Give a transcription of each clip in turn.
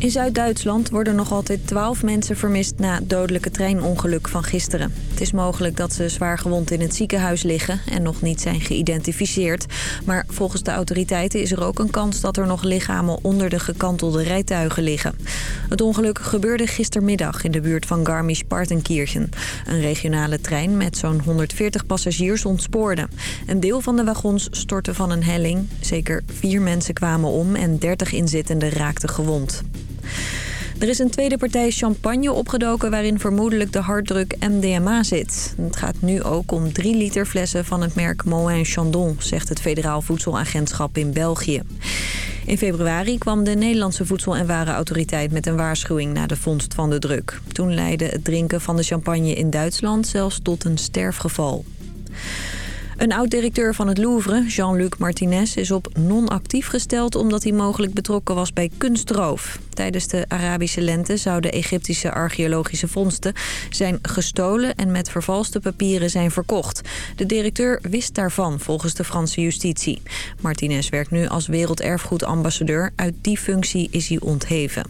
In Zuid-Duitsland worden nog altijd 12 mensen vermist na dodelijke treinongeluk van gisteren. Het is mogelijk dat ze zwaar gewond in het ziekenhuis liggen en nog niet zijn geïdentificeerd. Maar volgens de autoriteiten is er ook een kans dat er nog lichamen onder de gekantelde rijtuigen liggen. Het ongeluk gebeurde gistermiddag in de buurt van Garmisch-Partenkirchen. Een regionale trein met zo'n 140 passagiers ontspoorde. Een deel van de wagons stortte van een helling. Zeker vier mensen kwamen om en 30 inzittenden raakten gewond. Er is een tweede partij champagne opgedoken waarin vermoedelijk de harddruk MDMA zit. Het gaat nu ook om drie liter flessen van het merk Moët Chandon, zegt het Federaal Voedselagentschap in België. In februari kwam de Nederlandse Voedsel- en Warenautoriteit met een waarschuwing na de vondst van de druk. Toen leidde het drinken van de champagne in Duitsland zelfs tot een sterfgeval. Een oud-directeur van het Louvre, Jean-Luc Martinez, is op non-actief gesteld... omdat hij mogelijk betrokken was bij kunstroof. Tijdens de Arabische lente zouden Egyptische archeologische vondsten zijn gestolen... en met vervalste papieren zijn verkocht. De directeur wist daarvan, volgens de Franse justitie. Martinez werkt nu als werelderfgoedambassadeur. Uit die functie is hij ontheven.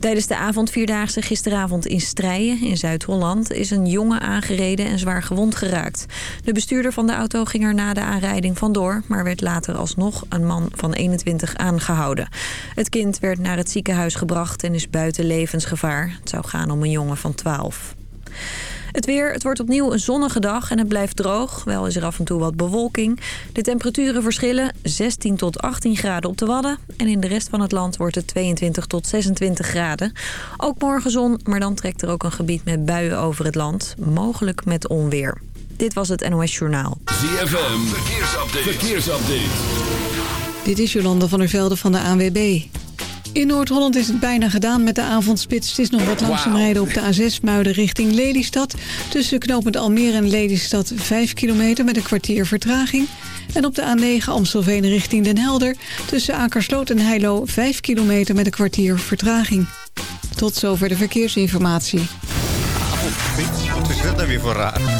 Tijdens de avondvierdaagse gisteravond in Strijen in Zuid-Holland... is een jongen aangereden en zwaar gewond geraakt. De bestuurder van de auto ging er na de aanrijding vandoor... maar werd later alsnog een man van 21 aangehouden. Het kind werd naar het ziekenhuis gebracht en is buiten levensgevaar. Het zou gaan om een jongen van 12. Het weer, het wordt opnieuw een zonnige dag en het blijft droog. Wel is er af en toe wat bewolking. De temperaturen verschillen 16 tot 18 graden op de Wadden. En in de rest van het land wordt het 22 tot 26 graden. Ook morgen zon, maar dan trekt er ook een gebied met buien over het land. Mogelijk met onweer. Dit was het NOS Journaal. ZFM, verkeersupdate. verkeersupdate. Dit is Jolanda van der Velde van de ANWB. In Noord-Holland is het bijna gedaan met de avondspits. Het is nog wat langzaam rijden op de A6 Muiden richting Lelystad. Tussen knooppunt Almere en Lelystad 5 kilometer met een kwartier vertraging. En op de A9 Amstelveen richting Den Helder. Tussen Akersloot en Heilo 5 kilometer met een kwartier vertraging. Tot zover de verkeersinformatie. Avondspits? Wat is dat nou weer voor raar?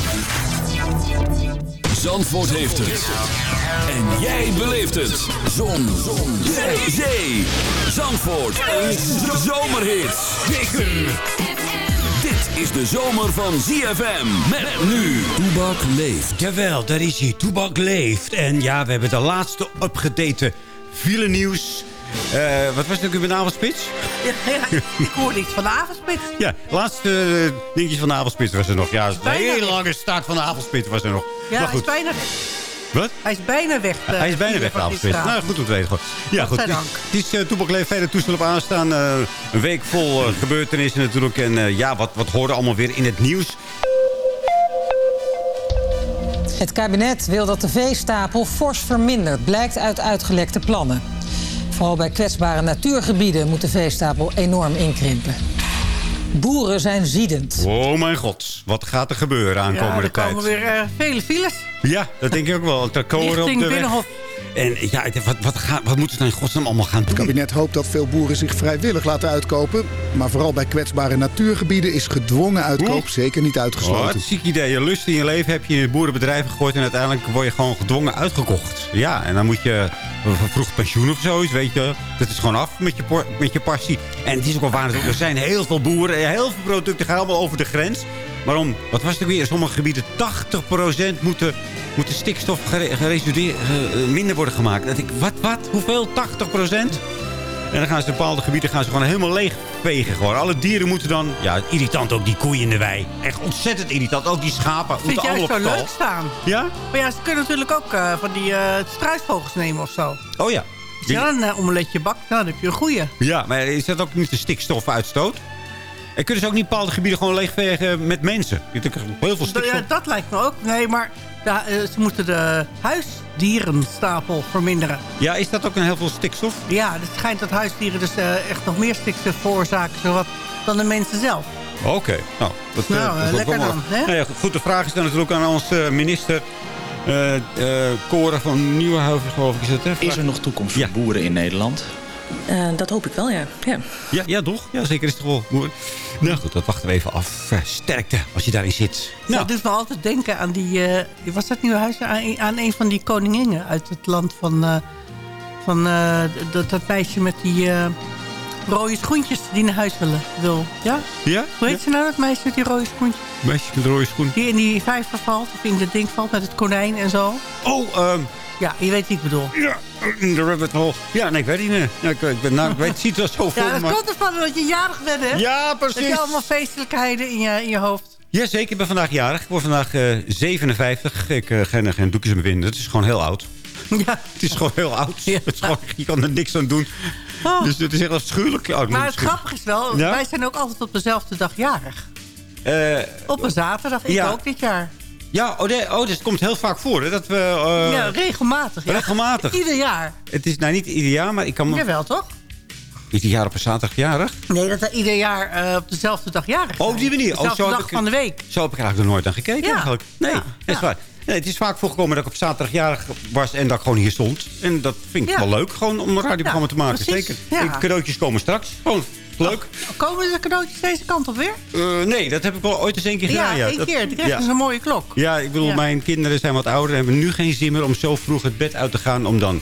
Zandvoort heeft het. En jij beleeft het. Zon. Zon. Zee. Zandvoort. Een zomerhit. Dit is de zomer van ZFM. Met nu. Toebak leeft. Jawel, daar is hij. Toebak leeft. En ja, we hebben de laatste upgedate file nieuws. Uh, wat was het ook met de avondspits? Ja, ja, ik hoorde iets van de avondspits. Ja, laatste uh, dingetjes van de avondspits was er nog. Ja, een hele lange start van de avondspits was er nog. Ja, maar hij is bijna weg. Wat? Hij is bijna weg. De, hij is bijna weg, de avondspits. Nou, goed om te weten. Goed. Ja, goed. Het is, het is uh, Toepak Leef verder toestel op aanstaan. Uh, een week vol uh, gebeurtenissen natuurlijk. En ja, wat, wat hoorde allemaal weer in het nieuws? Het kabinet wil dat de veestapel fors vermindert. Blijkt uit uitgelekte plannen. Vooral bij kwetsbare natuurgebieden moet de veestapel enorm inkrimpen. Boeren zijn ziedend. Oh mijn god, wat gaat er gebeuren aankomende ja, tijd? er komen weer uh, vele files. Ja, dat denk ik ook wel. Op de Binnenhof. En ja, wat, wat, wat moeten ze nou in godsnaam allemaal gaan doen? Het kabinet hoopt dat veel boeren zich vrijwillig laten uitkopen. Maar vooral bij kwetsbare natuurgebieden is gedwongen uitkoop zeker niet uitgesloten. Wat ziek idee. Je lust in je leven heb je in boerenbedrijven gegooid... en uiteindelijk word je gewoon gedwongen uitgekocht. Ja, en dan moet je vroeg pensioen of zoiets, weet je. Dat is gewoon af met je, met je passie. En het is ook wel waar, er zijn heel veel boeren... heel veel producten gaan allemaal over de grens... Waarom? Wat was het weer? In sommige gebieden 80% moeten, moeten stikstof minder worden gemaakt. Dat ik, wat, wat? Hoeveel? 80%? En dan gaan ze bepaalde gebieden gaan ze gewoon helemaal leeg vegen. Gewoon. Alle dieren moeten dan... Ja, irritant ook die koeien in de wei. Echt ontzettend irritant. Ook die schapen Vind moeten allemaal zo op stal. leuk staan? Ja? Maar ja, ze kunnen natuurlijk ook uh, van die uh, struisvogels nemen of zo. Oh ja. Als je dan een omeletje bakt, nou, dan heb je een goeie. Ja, maar is dat ook niet de stikstofuitstoot? En kunnen ze ook niet bepaalde gebieden gewoon leegvegen met mensen? Heel veel stikstof. Ja, dat lijkt me ook. Nee, maar ja, eh, ze moeten de huisdierenstapel verminderen. Ja, is dat ook een heel veel stikstof? Ja, het schijnt dat huisdieren dus eh, echt nog meer stikstof veroorzaken zowat, dan de mensen zelf. Oké, nou. Dat, eh, Nou, dat is ook lekker dan, hè? Nou ja, goed, de vraag is dan natuurlijk aan onze minister... eh eh, Cora van Nieuwenhuizen, geloof ik, is het, hè? Is er nog toekomst voor boeren in Nederland? Eh, dat hoop ik wel, ja. ja. Ja, ja, toch? Ja, zeker is het toch wel. Nou goed, dat wachten we even af. Sterkte, als je daarin zit. Nou. Dat doet me altijd denken aan die... eh, was dat nieuwe huis? Aan, aan een van die koninginnen uit het land van... eh, van eh, dat, dat meisje met die eh, rode schoentjes die naar huis willen, wil. Ja? Ja? Hoe heet ze nou, dat meisje met die rode schoentjes? Meisje met rode schoen. Die in die vijver valt, of in dat ding valt met het konijn en zo. Oh, ehm Ja, je weet wie ik bedoel. ja, de rabbit hole. Ja, nee, ik weet niet meer. Ja, ik, ik ben, nou, ik weet, het ziet er zo voor Ja, dat maar... komt ervan dat je jarig bent, hè? Ja, precies. Dat je allemaal feestelijkheden in je, in je hoofd. Jazeker, ik ben vandaag jarig. Ik word vandaag eh 57. Ik uh, geen, geen doekjes meer vinden. Het is gewoon heel oud. Ja. Het is gewoon heel oud. Het is gewoon, je kan er niks aan doen. Oh. Dus het is echt afschuwelijk. Maar het grappige is wel, Ja? wij zijn ook altijd op dezelfde dag jarig. Eh, Op een zaterdag, ik Ja. ook dit jaar. ja, oh, nee, oh, dus het komt heel vaak voor. Hè, dat we, eh, ja, regelmatig. Ja. regelmatig. Ieder jaar. Het is nou niet ieder jaar, maar ik kan. Jawel, toch? Is die jaar op een zaterdag jarig? Nee, dat we ieder jaar eh, op dezelfde dag jarig Oh, op die manier. Oh, Dezelfde zo dag ik- van de week. Zo heb ik er eigenlijk nog nooit aan gekeken Ja. eigenlijk. Nee, dat is waar. Nee, het is vaak voorgekomen dat ik op zaterdag jarig was en dat ik gewoon hier stond. En dat vind ik Ja. wel leuk, gewoon om een radioprogramma te maken. precies. Zeker. En cadeautjes komen straks. Gewoon leuk. Komen de cadeautjes deze kant op weer? Eh, nee, dat heb ik wel ooit eens één keer gedaan. ja, één Dat- keer. Dan krijg je ja. zo'n mooie klok. Ja, ik bedoel, Ja. mijn kinderen zijn wat ouder... en hebben nu geen zin meer om zo vroeg het bed uit te gaan... om dan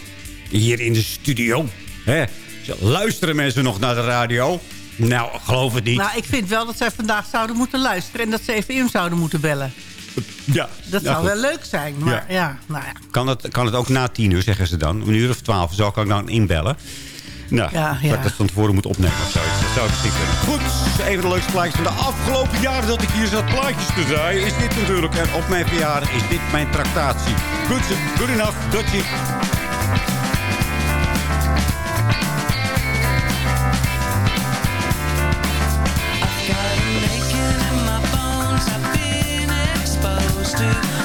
hier in de studio... Hè, luisteren mensen nog naar de radio? Nou, geloof het niet. Nou, ik vind wel dat zij vandaag zouden moeten luisteren... en dat ze even in zouden moeten bellen. ja, Dat nou zou goed. wel leuk zijn. Maar Ja. ja, nou ja. Kan het, kan het ook na tien uur, zeggen ze dan. Om een uur of twaalf zou ik dan inbellen. Nou, Ja, dat ik dat van tevoren moet opnemen of zoiets. Dat zou ik. Goed, even de leukste plaatjes van de afgelopen jaren dat ik hier zat plaatjes te draaien. Is dit natuurlijk. En op mijn verjaardag is dit mijn tractatie. Goed, good enough. Tot wasted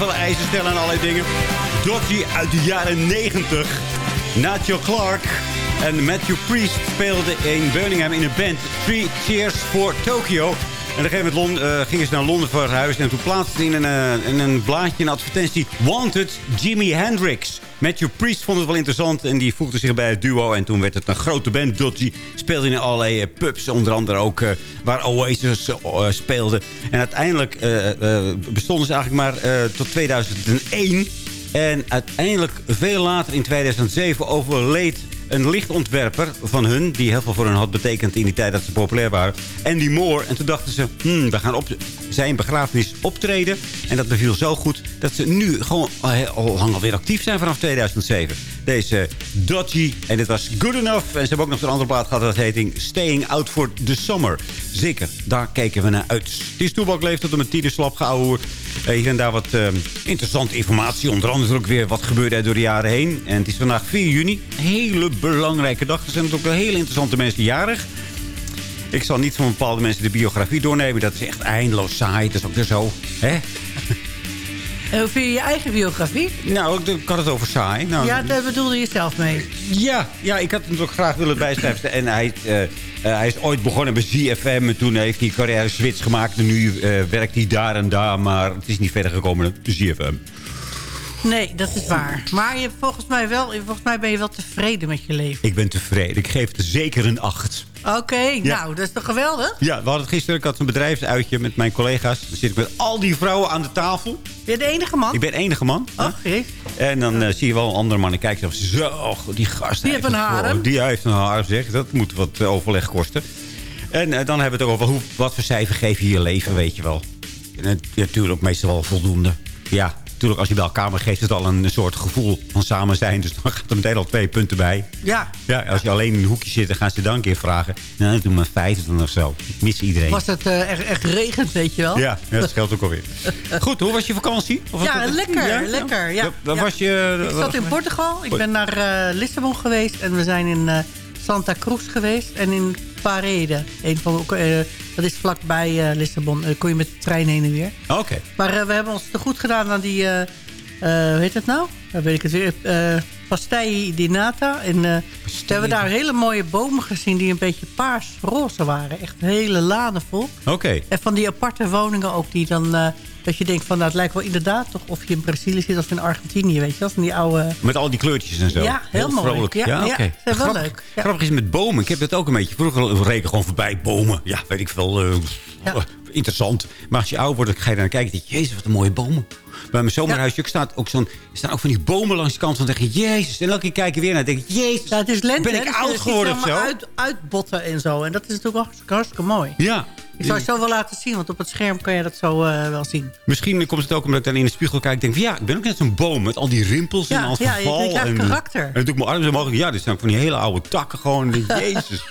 veel eisen stellen en allerlei dingen. Dodgy uit de jaren 90. Nacho Clark en Matthew Priest speelden in Birmingham in een band. Three Cheers for Tokyo. En op een gegeven moment uh, gingen ze naar Londen verhuizen. En toen plaatsten ze in een, uh, in een blaadje een advertentie... Wanted Jimi Hendrix. Matthew Priest vond het wel interessant en die voegde zich bij het duo. En toen werd het een grote band. Dodgy speelde in allerlei uh, pubs, onder andere ook waar Oasis speelde. En uiteindelijk bestonden ze eigenlijk maar tot 2001. En uiteindelijk, veel later in 2007, overleed een lichtontwerper van hun... die heel veel voor hun had betekend in die tijd dat ze populair waren. Andy Moore. En toen dachten ze, hmm, we gaan op zijn begrafenis optreden. En dat beviel zo goed dat ze nu gewoon al lang alweer actief zijn vanaf 2007. Deze Dodgy. En dit was Good Enough. En ze hebben ook nog een andere plaat gehad. Dat heet Staying Out for the Summer. Zeker, daar kijken we naar uit. Het is toebak leeft tot een tiende slap gehouden. Uh, hier daar wat uh, interessante informatie. Onder andere ook weer wat gebeurde er door de jaren heen. En het is vandaag 4 juni. Hele belangrijke dag. Er zijn ook hele interessante mensen jarig. Ik zal niet van bepaalde mensen de biografie doornemen. Dat is echt eindeloos saai. Dat is ook weer zo. Hè? Hoe vind je je eigen biografie? Nou, ik had het over saai. Nou, ja, daar bedoelde je zelf mee. Ja, ja ik had hem ook graag willen bijschrijven. En hij, uh, uh, hij is ooit begonnen bij ZFM. En toen heeft hij carrière switch gemaakt. En nu uh, werkt hij daar en daar. Maar het is niet verder gekomen dan de ZFM. Nee, dat is waar. Maar je, volgens, mij wel, volgens mij ben je wel tevreden met je leven. Ik ben tevreden. Ik geef het zeker een acht. Oké, okay, ja. nou, dat is toch geweldig? Ja, we hadden gisteren, ik had een bedrijfsuitje met mijn collega's. Dan zit ik met al die vrouwen aan de tafel. Ben je de enige man? Ik ben de enige man. Oh, okay. En dan uh, zie je wel een andere man en kijk je zo, die gast. Die heeft een haar. Die heeft een haar, zeg. Dat moet wat overleg kosten. En uh, dan hebben we het ook over hoe, wat voor cijfer geef je je leven, weet je wel. En, natuurlijk meestal wel voldoende. Ja, natuurlijk, als je bij elkaar maar geeft het al een soort gevoel van samen zijn. Dus dan gaat er meteen al twee punten bij. Ja. ja als je alleen in een hoekje zit, dan gaan ze dan een keer vragen. Nou, dan doen we vijf dan of zo. Ik mis iedereen. Was het uh, echt, echt regend, weet je wel? Ja, ja dat geldt ook alweer. Goed, hoe was je vakantie? Of ja, lekker, ja? lekker. Ja. ja. Was je, ik zat in Portugal. Ik ben naar uh, Lissabon geweest. En we zijn in uh, Santa Cruz geweest. En in Parede. Een van, dat is vlakbij uh, Lissabon. Daar kon je met de trein heen en weer. Oké. Okay. Maar uh, we hebben ons te goed gedaan aan die... Uh, hoe heet het nou? Dan weet ik het weer. Pastei di Nata. En we hebben daar hele mooie bomen gezien... die een beetje paars-roze waren. Echt hele laden vol. Oké. Okay. En van die aparte woningen ook die dan... Dat je denkt van, nou, het lijkt wel inderdaad toch of je in Brazilië zit of in Argentinië, weet je wel. Van die oude... Met al die kleurtjes en zo. Ja, heel, heel mooi. Vrolijk. Ja, ja, wel leuk. Ja. Grappig is met bomen. Ik heb dat ook een beetje. Vroeger reken gewoon voorbij bomen. Ja, weet ik veel. Uh, ja. Interessant. Maar als je oud wordt, dan ga je naar kijken. Denk je, jezus, wat een mooie bomen. Bij mijn zomerhuisje staat ook zo'n, staan ook van die bomen langs de kant. van denk je, jezus. En elke keer kijken weer naar. denk ik, jezus, ja, het is lente, ben ik oud geworden of zo? Uit, uitbotten en zo. En dat is natuurlijk hartstikke, hartstikke mooi. Ja. Ik zou het zo wel laten zien, want op het scherm kan je dat zo uh, wel zien. Misschien komt het ook omdat ik dan in de spiegel kijk en denk van... ja, ik ben ook net zo'n boom met al die rimpels ja, en al ja, verval. Ja, je krijgt en, karakter. En dan doe ik mijn armen zo mogelijk. Ja, dit zijn ook van die hele oude takken gewoon. Jezus.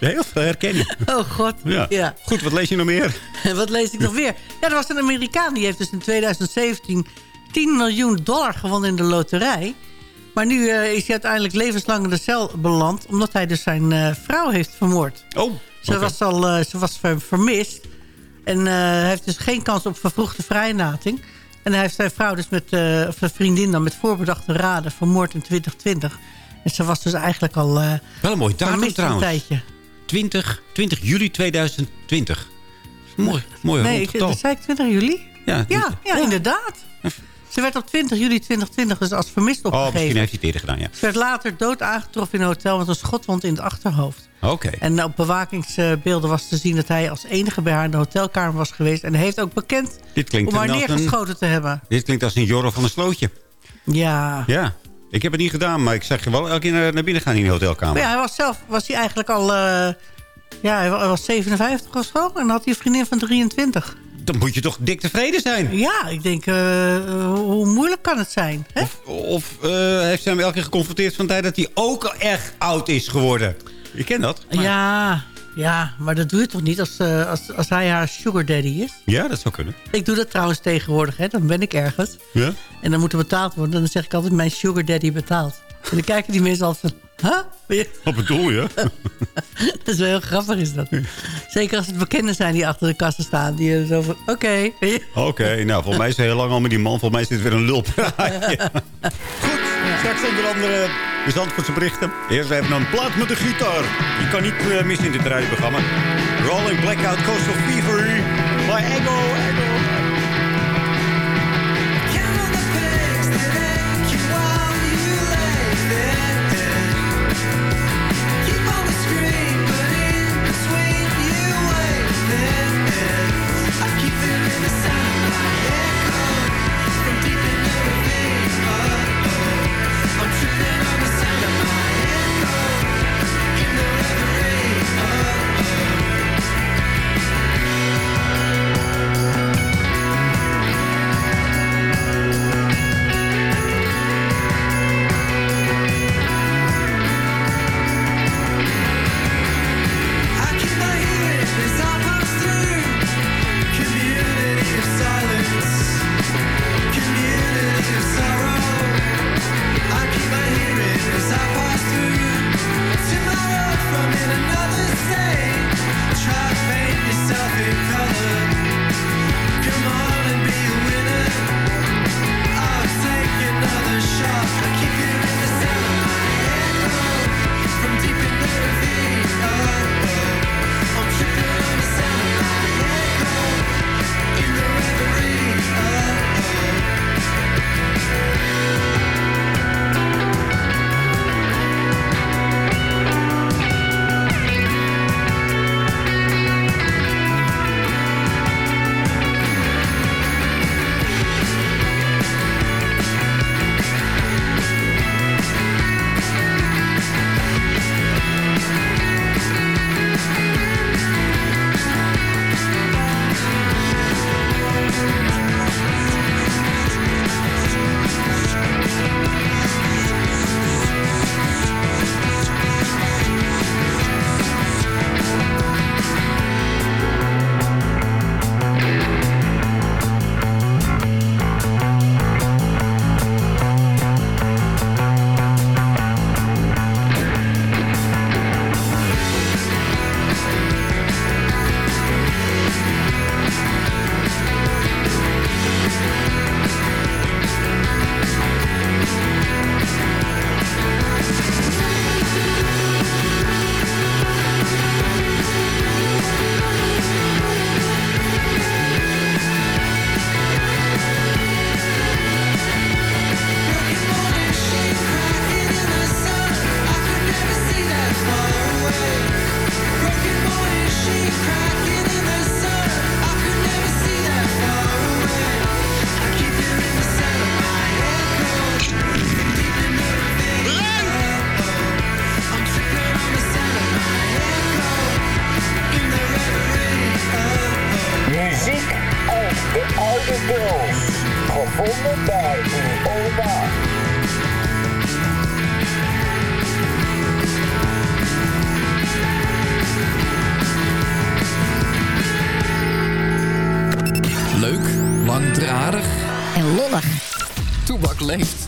Heel veel herkenning. Oh god, ja. ja. Goed, wat lees je nog meer? wat lees ik nog weer? Ja, er was een Amerikaan die heeft dus in 2017 10 miljoen dollar gewonnen in de loterij. Maar nu uh, is hij uiteindelijk levenslang in de cel beland... omdat hij dus zijn uh, vrouw heeft vermoord. Oh, Ze okay. was al uh, ze was vermist. En hij heeft dus geen kans op vervroegde vrijlating. En hij heeft zijn vrouw dus met, of zijn vriendin dan met voorbedachte raden vermoord in 2020. En ze was dus eigenlijk al Wel een mooi datum trouwens. Een tijdje. 20, 20 juli 2020. Mooi, mooi Nee, ik, dat zei ik 20 juli? Ja, ja, ja, inderdaad. Ze werd op 20 juli 2020 dus als vermist opgegeven. Oh, misschien heeft hij het eerder gedaan, ja. Ze werd later dood aangetroffen in een hotel met een schotwond in het achterhoofd. Oké. Okay. En op bewakingsbeelden was te zien dat hij als enige bij haar in de hotelkamer was geweest. En hij heeft ook bekend om haar neergeschoten een, te hebben. Dit klinkt als een Jorro van een slootje. Ja. Ja. Ik heb het niet gedaan, maar ik zag je wel elke keer naar, binnen gaan in de hotelkamer. Ja, hij was zelf was hij eigenlijk al... Uh, ja, hij was 57 of zo. En had hij een vriendin van 23 dan moet je toch dik tevreden zijn. Ja, ik denk, uh, hoe moeilijk kan het zijn? Hè? Of, of uh, heeft ze hem elke keer geconfronteerd van tijd dat hij ook echt oud is geworden? Je kent dat. Maar... Ja, ja, maar dat doe je toch niet als, uh, als, als hij haar sugar daddy is? Ja, dat zou kunnen. Ik doe dat trouwens tegenwoordig, hè. dan ben ik ergens. Ja? En dan moet er betaald worden. Dan zeg ik altijd, mijn sugar daddy betaalt. En dan kijken die mensen altijd van, Huh? Wat bedoel je? dat is wel heel grappig is dat. Zeker als het bekenden zijn die achter de kassen staan. Die er zo van, oké. Oké, nou, volgens mij is hij heel lang al met die man. Volgens mij is dit weer een lulpraatje. Goed, straks onder andere de Zandvoortse berichten. Eerst even een plaat met de gitaar. Die kan niet uh, missen in dit radioprogramma. Rolling Blackout Coastal Fever by Ego, Ego. Jennifer nearly jumped into the water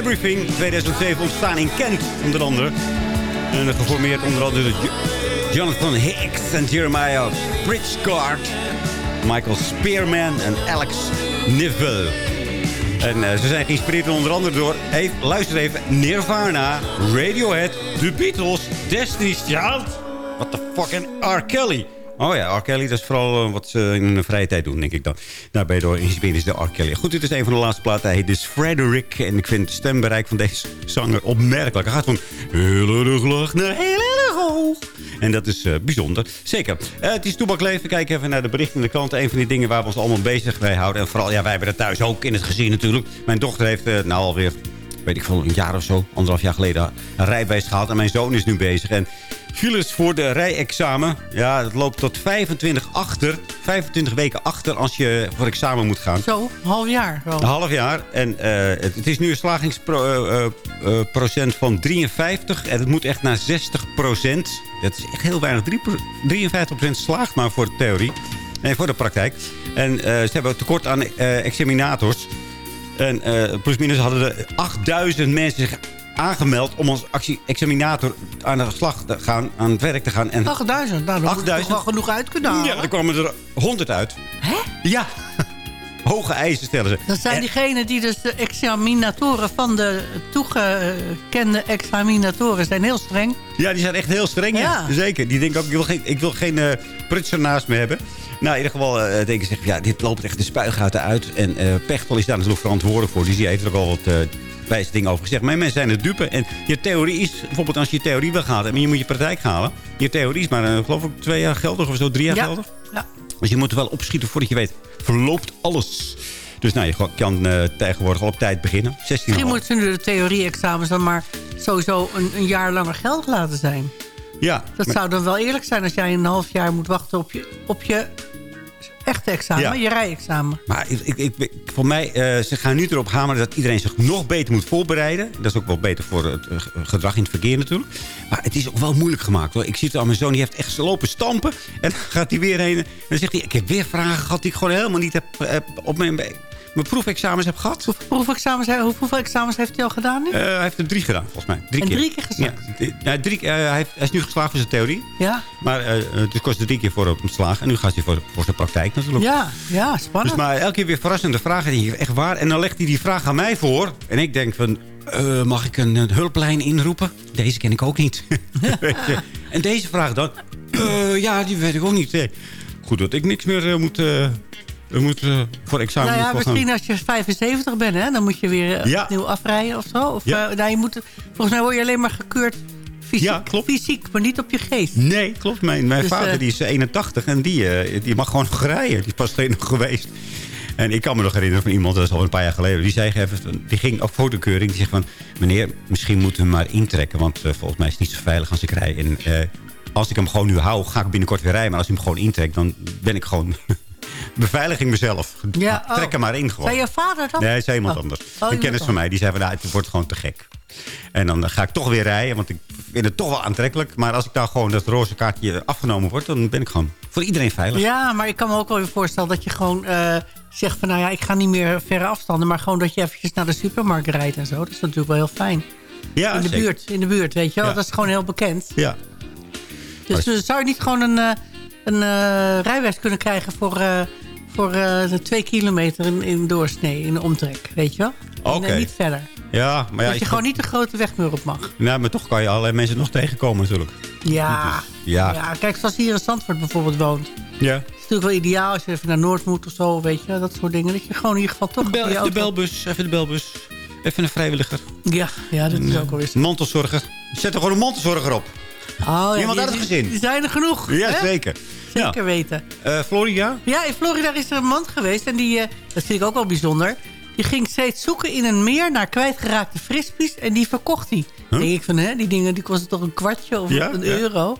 Everything, Everything. 2007 ontstaan in Kent, onder andere. En geformeerd onder andere door Jonathan Hicks en Jeremiah Bridgegard. Michael Spearman en Alex Nivel. En uh, ze zijn geïnspireerd onder andere door... Hey, luister even. Nirvana, Radiohead, The Beatles, Destiny's Child. What the fuck, en R. Kelly. Oh ja, R. Kelly, dat is vooral uh, wat ze in hun vrije tijd doen, denk ik dan. Daarbij door geïnspireerd is de R. Kelly. Goed, dit is een van de laatste platen. Hij heet dus Frederick. En ik vind het stembereik van deze zanger opmerkelijk. Hij gaat van heel erg laag naar heel erg hoog. En dat is uh, bijzonder. Zeker. Uh, het is Toebakleven. Kijk even naar de berichten in de krant. Een van die dingen waar we ons allemaal bezig mee houden. En vooral, ja, wij hebben dat thuis ook in het gezin natuurlijk. Mijn dochter heeft nou alweer, weet ik veel, een jaar of zo, anderhalf jaar geleden, een rijbewijs gehaald. En mijn zoon is nu bezig. En files voor de rijexamen. Ja, het loopt tot 25 achter. 25 weken achter als je voor examen moet gaan. Zo, een half jaar. Wel. Een half jaar. En uh, het, het, is nu een slagingsprocent uh, van 53. En het moet echt naar 60 procent. Dat is echt heel weinig. 53 procent slaagt maar voor de theorie. En voor de praktijk. En uh, ze hebben tekort aan examinators. En plusminus hadden er 8000 mensen zich aangemeld om als examinator aan de slag te gaan, aan het werk te gaan. En 8000? Nou, dan 8000. wel genoeg uit kunnen halen. Ja, er kwamen er 100 uit. Hè? Ja. Hoge eisen stellen ze. Dat zijn en, diegenen die dus de examinatoren van de toegekende examinatoren zijn heel streng. Ja, die zijn echt heel streng, ja. ja. Zeker. Die denken ook, ik wil geen, ik wil geen uh, prutser naast me hebben. Nou, in ieder geval uh, denken ze, ja, dit loopt echt de spuigaten uit. En uh, Pechtel is daar natuurlijk verantwoordelijk voor. Dus die heeft er ook al wat... Wijze dingen over gezegd. Maar mensen zijn het dupe. En je theorie is, bijvoorbeeld als je je theorie wil gaan... en je moet je praktijk halen. Je theorie is maar, uh, geloof ik, twee jaar geldig of zo, drie jaar ja. geldig. Ja. Dus je moet er wel opschieten voordat je weet, verloopt alles. Dus nou, je kan uh, tegenwoordig al op tijd beginnen. 16 Misschien moeten ze nu de theorie-examens dan maar sowieso een, een jaar langer geldig laten zijn. Ja. Dat maar... zou dan wel eerlijk zijn als jij een half jaar moet wachten op je, op je echte examen, ja. je rijexamen. Maar ik, ik, ik, voor mij, uh, ze gaan nu erop hameren dat iedereen zich nog beter moet voorbereiden. Dat is ook wel beter voor het uh, gedrag in het verkeer natuurlijk. Maar het is ook wel moeilijk gemaakt hoor. Ik zie het aan mijn zoon, die heeft echt lopen stampen. En dan gaat hij weer heen. En dan zegt hij, ik heb weer vragen gehad die ik gewoon helemaal niet heb, heb op mijn mijn proefexamens heb gehad. Hoeveel, proefexamens, hoeveel examens heeft hij al gedaan nu? Uh, hij heeft er drie gedaan, volgens mij. Drie en keer. drie keer geslaagd? Ja, ja drie, uh, hij, is nu geslaagd voor zijn theorie. Ja. Maar uh, het kostte drie keer voor hem te slagen. En nu gaat hij voor, voor zijn praktijk natuurlijk. Ja, ja, spannend. Dus maar elke keer weer verrassende vragen. Die echt waar. En dan legt hij die vraag aan mij voor. En ik denk van, mag ik een, een, hulplijn inroepen? Deze ken ik ook niet. en deze vraag dan? ja, die weet ik ook niet. Goed dat ik niks meer moet we moeten voor examen... Nou ja, misschien als je 75 bent, hè, dan moet je weer ja. opnieuw afrijden of zo. Of, ja. uh, nou, je moet, volgens mij word je alleen maar gekeurd fysiek, ja, klopt. fysiek maar niet op je geest. Nee, klopt. Mijn, mijn dus, vader uh, die is 81 en die, uh, die mag gewoon nog rijden. Die is pas alleen nog geweest. En ik kan me nog herinneren van iemand, dat is al een paar jaar geleden... die, zei die ging op fotokeuring, die zegt van... meneer, misschien moeten we hem maar intrekken... want volgens mij is het niet zo veilig als ik rij. En als ik hem gewoon nu hou, ga ik binnenkort weer rijden. Maar als ik hem gewoon intrek, dan ben ik gewoon beveiliging mezelf. Ja, oh. Trek er maar in gewoon. Zei je vader dan? Nee, zei iemand oh. anders. Oh, een kennis van mij. Die zei van, nou, het wordt gewoon te gek. En dan ga ik toch weer rijden, want ik vind het toch wel aantrekkelijk. Maar als ik nou gewoon dat roze kaartje afgenomen wordt... dan ben ik gewoon voor iedereen veilig. Ja, maar ik kan me ook wel weer voorstellen dat je gewoon uh, zegt van... nou ja, ik ga niet meer verre afstanden... maar gewoon dat je eventjes naar de supermarkt rijdt en zo. Dat is natuurlijk wel heel fijn. Ja, in de zeker. buurt, in de buurt, weet je wel. Ja. Dat is gewoon heel bekend. Ja. Dus uh, zou je niet gewoon een, een uh, rijbewijs kunnen krijgen voor, voor de twee kilometer in, in doorsnee, in de omtrek, weet je wel? Oké. Okay. En niet verder. Ja, maar ja, dat je gewoon niet de grote weg meer op mag. Nou, maar toch kan je allerlei mensen nog tegenkomen natuurlijk. Ja. Ja. ja. Kijk, zoals hier in Zandvoort bijvoorbeeld woont. Ja. Het is natuurlijk wel ideaal als je even naar Noord moet of zo, weet je. Dat soort dingen. Dat je gewoon in ieder geval toch... De, bel, de belbus, even de belbus. Even een vrijwilliger. Ja, ja dat is ook wel eens. Mantelzorger. Zet er gewoon een mantelzorger op. Oh, Iemand ja, uit het gezin. Die zijn er genoeg. Ja, hè? zeker. Zeker ja. weten. Uh, Florida? Ja, in Florida is er een man geweest. En die, uh, dat vind ik ook wel bijzonder. Die ging steeds zoeken in een meer naar kwijtgeraakte frisbees. En die verkocht hij. Huh? denk ik van, hè, die dingen die kosten toch een kwartje of ja, een ja. euro.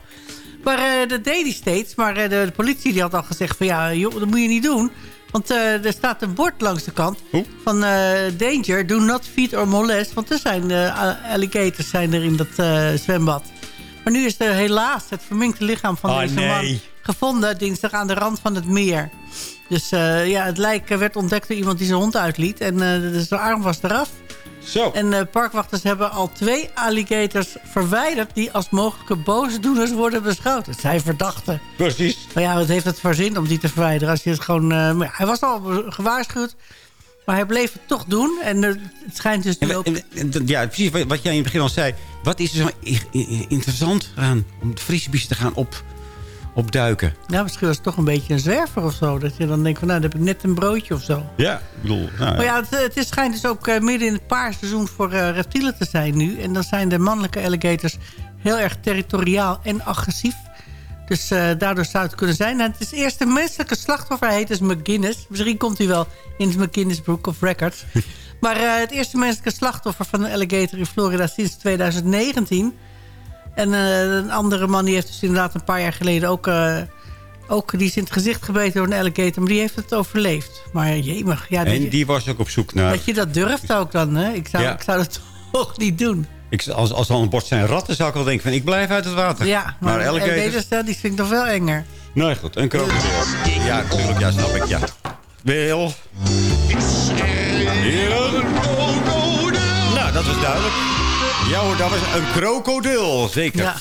Maar uh, dat deed hij steeds. Maar de, de, politie die had al gezegd van, ja, joh, dat moet je niet doen. Want uh, er staat een bord langs de kant Hoe? van uh, danger, do not feed or molest. Want er zijn uh, alligators zijn er in dat zwembad. Maar nu is er helaas het verminkte lichaam van oh, deze nee. man gevonden dinsdag aan de rand van het meer. Dus eh, ja, het lijk werd ontdekt door iemand die zijn hond uitliet. En uh, dus de arm was eraf. Zo. En uh, parkwachters hebben al twee alligators verwijderd... die als mogelijke boosdoeners worden beschouwd. Het zijn verdachten. Precies. Maar ja, wat heeft het voor zin om die te verwijderen? Als je het gewoon, hij was al gewaarschuwd... Maar hij bleef het toch doen. En het schijnt dus nu ook... ja, precies wat jij in het begin al zei. Wat is er zo interessant aan om het Friesbies te gaan op, opduiken? Ja, misschien was het toch een beetje een zwerver of zo. Dat je dan denkt van, nou, dan heb ik net een broodje of zo. Ja, ik bedoel... Nou, maar ja, het, het schijnt dus ook uh, midden in het paarseizoen voor uh, reptielen te zijn nu. En dan zijn de mannelijke alligators heel erg territoriaal en agressief. Dus uh, daardoor zou het kunnen zijn. En het is eerste menselijke slachtoffer. Hij heet dus McGuinness. Misschien komt hij wel in het McGuinness Book of Records. maar het eerste menselijke slachtoffer van een alligator in Florida sinds 2019. En uh, een andere man die heeft dus inderdaad een paar jaar geleden ook... ook die is in het gezicht gebeten door een alligator. Maar die heeft het overleefd. Maar jemig. Ja, en die was ook op zoek naar... Dat je dat durft ook dan. Hè? Ik, zou, ja. ik zou dat toch niet doen. Ik, als, als dan een bord zijn ratten zou ik wel denken van ik blijf uit het water. Ja, maar, maar alligators... die vind ik nog wel enger. Nee, goed. Een krokodil. Ja, natuurlijk. Ja, snap ik. Ja. Wil. Er? Nou, dat was duidelijk. Ja hoor, dat was een krokodil. Zeker. Ja.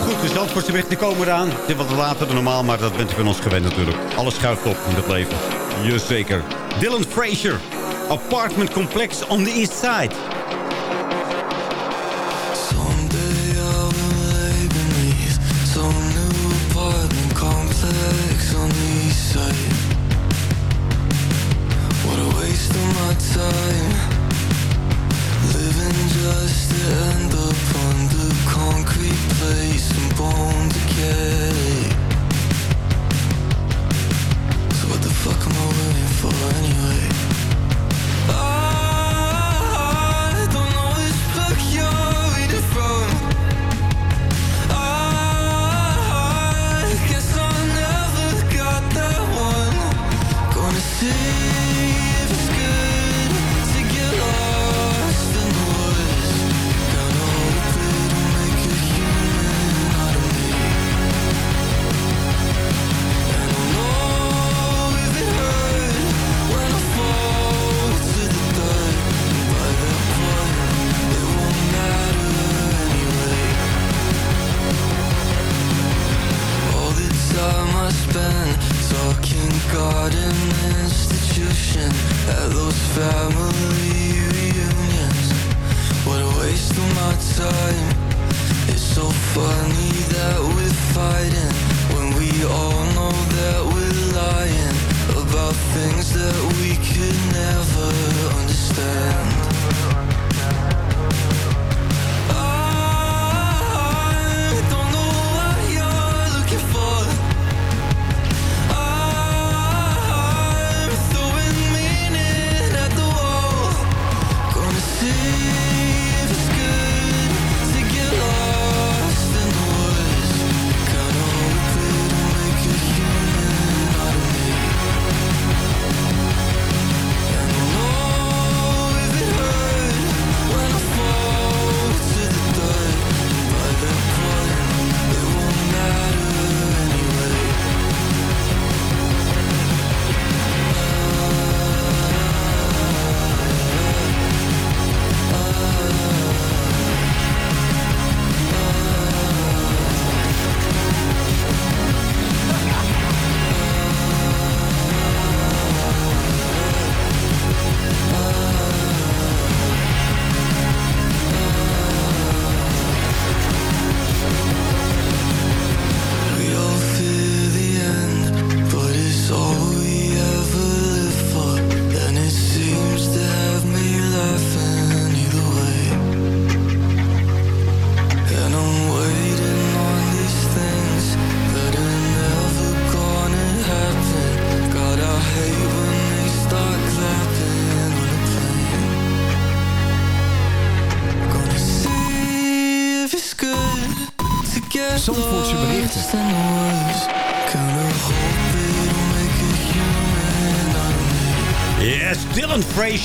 Goed, de Zandvoortse berichten komen eraan. Het is wat later dan normaal, maar dat bent u van ons gewend natuurlijk. Alles schuift op in het leven. Jazeker. Dylan Fraser. Apartment complex on the east side. time Living just to end up concrete bone decay So what the fuck am I waiting for anyway? I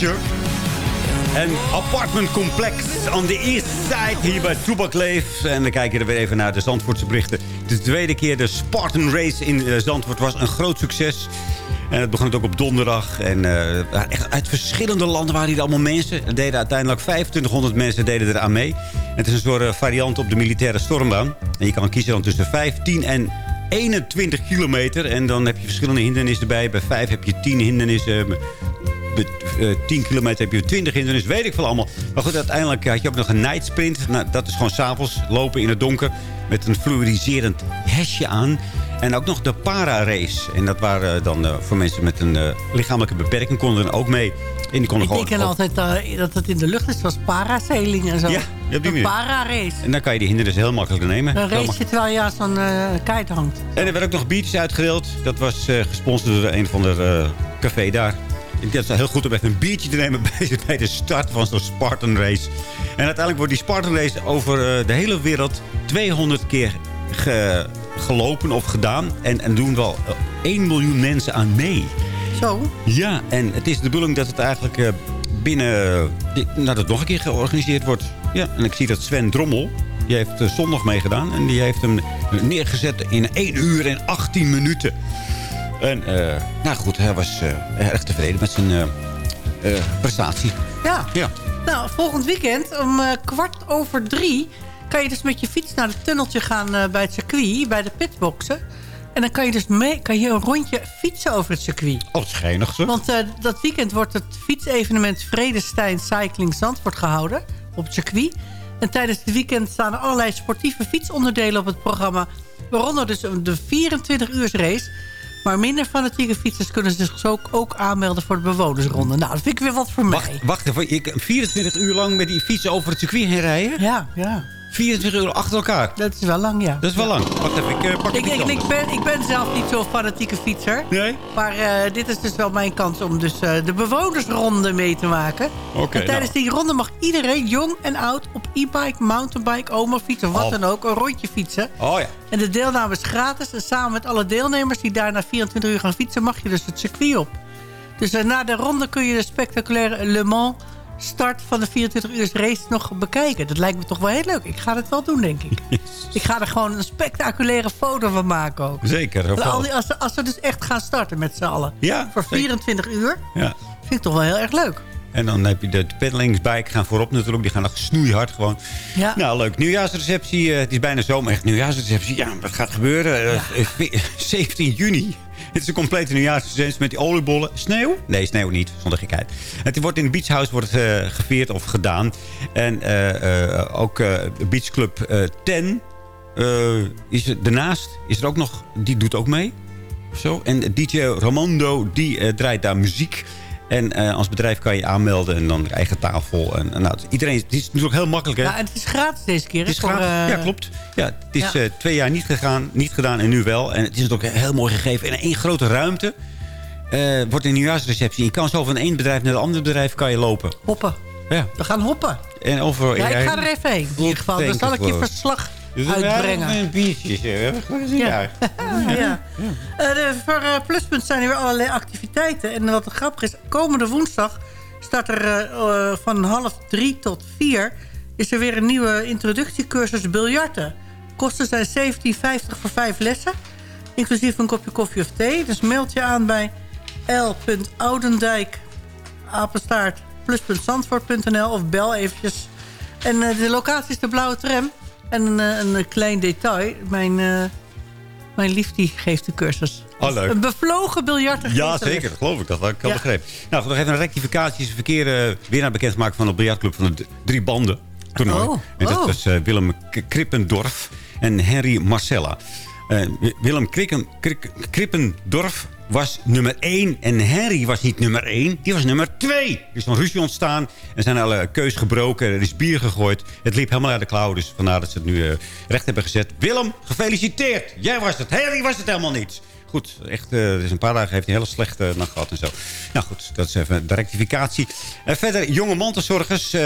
Fraser. Een apartmentcomplex on the east side hier bij Toebak Leef. En dan kijk je er weer even naar de Zandvoortse berichten. De tweede keer de Spartan Race in eh, Zandvoort was een groot succes. En het begon ook op donderdag. En uh, echt uit verschillende landen waren hier allemaal mensen. Er deden uiteindelijk 2500 mensen deden eraan mee. Het is een soort eh, variant op de militaire stormbaan. En je kan kiezen tussen 5, 10 en 21 kilometer. En dan heb je verschillende hindernissen bij. Bij 5 heb je 10 hindernissen. Bij 10 kilometer heb je 20 hindernissen. Weet ik veel allemaal. Maar goed, uiteindelijk had je ook nog een night sprint. Nou, dat is gewoon s'avonds lopen in het donker. Met een fluoriserend hesje aan. En ook nog de para-race. En dat waren dan uh, voor mensen met een uh, lichamelijke beperking. Konden er ook mee. En die konden ik gewoon, denk altijd uh, dat het in de lucht is. zoals parasailing en zo. Ja, een para-race. En dan kan je die hindernissen heel makkelijk nemen. Een race terwijl je aan zo'n kite hangt. En er werd ook nog biertjes uitgedeeld. Dat was gesponsord door een van de café daar. Ik denk dat het heel goed om even een biertje te nemen bij de start van zo'n Spartan race. En uiteindelijk wordt die Spartan race over de hele wereld 200 keer ge gelopen of gedaan. En, en doen wel 1 miljoen mensen aan mee. Zo? Ja, en het is de bedoeling dat het eigenlijk uh, binnen... Dat het nog een keer georganiseerd wordt. Ja, en ik zie dat Sven Drommel... Die heeft zondag meegedaan. En die heeft hem neergezet in 1 uur en 18 minuten. En uh, nou goed, hij was erg tevreden met zijn prestatie. Ja. ja. Nou, volgend weekend om kwart over drie kan je dus met je fiets naar het tunneltje gaan uh, bij het circuit, bij de pitboxen. En dan kan je dus mee, kan je een rondje fietsen over het circuit. Oh, schijnig zo. Want uh, dat weekend wordt het fietsevenement Vredestein Cycling Zandvoort gehouden op het circuit. En tijdens het weekend staan er allerlei sportieve fietsonderdelen op het programma. Waaronder dus de 24 uur race. Maar minder fanatieke fietsers kunnen zich ook, ook aanmelden voor de bewonersronde. Nou, dat vind ik weer wat voor wacht, mij. Wacht even, je 24 uur lang met die fietsen over het circuit heen rijden? Ja, ja. 24 uur achter elkaar. Dat is wel lang, ja. Dat is wel lang. Wacht even, ik uh, pak ik, ik, ik, ben, ik ben zelf niet zo'n fanatieke fietser. Nee? Maar uh, dit is dus wel mijn kans om dus uh, de bewonersronde mee te maken. Oké. Okay, en tijdens nou. die ronde mag iedereen, jong en oud, op e-bike, mountainbike, oma fietsen, wat oh. dan ook, een rondje fietsen. Oh ja. En de deelname is gratis. En samen met alle deelnemers die daar na 24 uur gaan fietsen, mag je dus het circuit op. Dus na de ronde kun je de spectaculaire Le Mans start van de 24 uur race nog bekijken. Dat lijkt me toch wel heel leuk. Ik ga het wel doen, denk ik. Yes. Ik ga er gewoon een spectaculaire foto van maken ook. Zeker. Als, als, als we dus echt gaan starten met z'n allen. Ja, Voor 24 zeker. uur. Ja. Vind ik toch wel heel erg leuk. En dan heb je de pedalingsbike gaan voorop natuurlijk. Die gaan nog snoeihard gewoon. Ja. Nou, leuk. Nieuwjaarsreceptie. Uh, het is bijna zomer. Echt nieuwjaarsreceptie. Ja, wat gaat gebeuren? Uh, ja. 17 juni. Het is een complete nieuwjaarsreceptie met die oliebollen. Sneeuw? Nee, sneeuw niet. Zonder gekheid. Het wordt in de beachhouse wordt, uh, gevierd of gedaan. En ook beachclub Ten is er, daarnaast is er ook nog... Die doet ook mee. Zo. En DJ Ramondo, die draait daar muziek. En uh, als bedrijf kan je aanmelden en dan eigen tafel. En, en nou, iedereen, het is natuurlijk heel makkelijk. Hè? Ja, en het is gratis deze keer. Het is gratis. Uh... Ja, klopt. Ja, het is ja. Uh, twee jaar niet, gegaan, niet gedaan en nu wel. En het is natuurlijk heel mooi gegeven. In één grote ruimte wordt een nieuwjaarsreceptie. Je kan zo van één bedrijf naar het andere bedrijf kan je lopen. Hoppen. Ja. We gaan hoppen. En over, ja, ik ga er even heen. In ieder geval, dan zal ik je verslag dus uitbrengen. een biertje. We gaan zien ja. ja. ja. Uh, de, voor uh, Pluspunt zijn er weer allerlei activiteiten. En wat grappig is, komende woensdag start er uh, van half drie tot vier... is er weer een nieuwe introductiecursus biljarten. Kosten zijn 17,50 voor vijf lessen. Inclusief een kopje koffie of thee. Dus meld je aan bij l.oudendijk apenstaart plus.zandvoort.nl of bel eventjes. En de locatie is de Blauwe Tram... En een, een klein detail. Mijn, uh, mijn lief die geeft de cursus. Oh, leuk. Een bevlogen biljarter. Ja, zeker. Dat geloof ik. Dat ik al ja. begrepen. Nou, nog even een rectificatie. Is verkeer uh, weer naar bekend maken van de biljartclub van de drie banden. Toernooi. Oh. En dat oh. was uh, Willem Krippendorf en Henry Marcella. Willem Krikken, Krik, Krippendorf was nummer 1. En Harry was niet nummer 1, die was nummer 2. Er is een ruzie ontstaan. Er zijn alle keus gebroken. Er is bier gegooid. Het liep helemaal uit de klauw. Dus vandaar dat ze het nu uh, recht hebben gezet. Willem, gefeliciteerd. Jij was het. Harry was het helemaal niet. Goed, echt, uh, dus een paar dagen heeft hij een hele slechte nacht gehad en zo. Nou goed, dat is even de rectificatie. Verder, jonge mantelzorgers. Uh,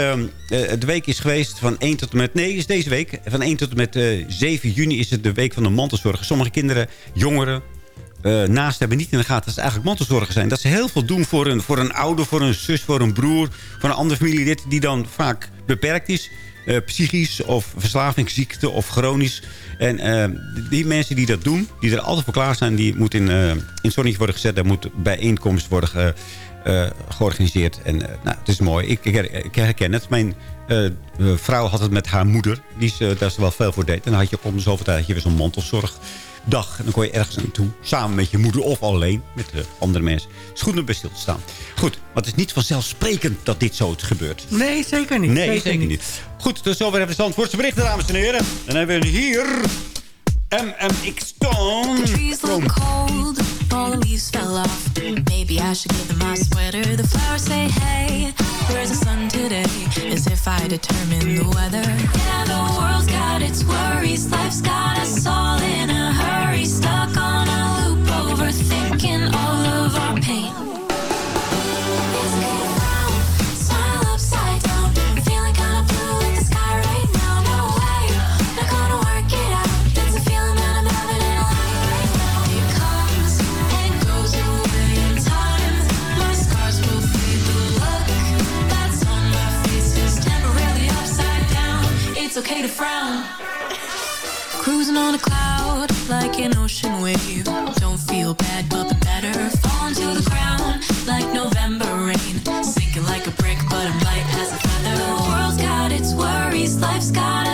de week is geweest van 1 tot en met... Nee, is deze week. Van 1 tot en met 7 juni is het de week van de mantelzorgers. Sommige kinderen, jongeren, eh, naast hebben niet in de gaten dat ze eigenlijk mantelzorger zijn. Dat ze heel veel doen voor een, voor een ouder, voor een zus, voor een broer... voor een ander familielid die dan vaak beperkt is... eh, psychisch of verslavingsziekte of chronisch. En eh, die mensen die dat doen, die er altijd voor klaar zijn... die moeten in, in zonnetje worden gezet. Daar moet bijeenkomst worden ge- georganiseerd. En nou, het is mooi. Ik, ik, her- ik herken het. Mijn vrouw had het met haar moeder. Die daar ze wel veel voor deed. En dan had je de zoveel tijd weer zo'n mantelzorgdag. En dan kon je ergens naartoe. Samen met je moeder of alleen met eh, andere mensen. Het is goed om bij stil te staan. Goed, maar het is niet vanzelfsprekend dat dit zo gebeurt. Nee, zeker niet. Nee, zeker, niet. Goed, tot zover even de Zandvoortse berichten, dames en heren. Dan hebben we hier... MMX Stone. All the leaves fell off. Maybe I should give them my sweater. The flowers say, hey, where's the sun today? As if I determine the weather. Yeah, the world's got its worries. Life's got us all in a hurry. Stuck on a loop, overthinking all of our pain. Okay to frown. Cruising on a cloud like an ocean wave. Don't feel bad, but the better. Falling to the ground like November rain. Sinking like a brick, but I'm light as a feather. The world's got its worries. Life's got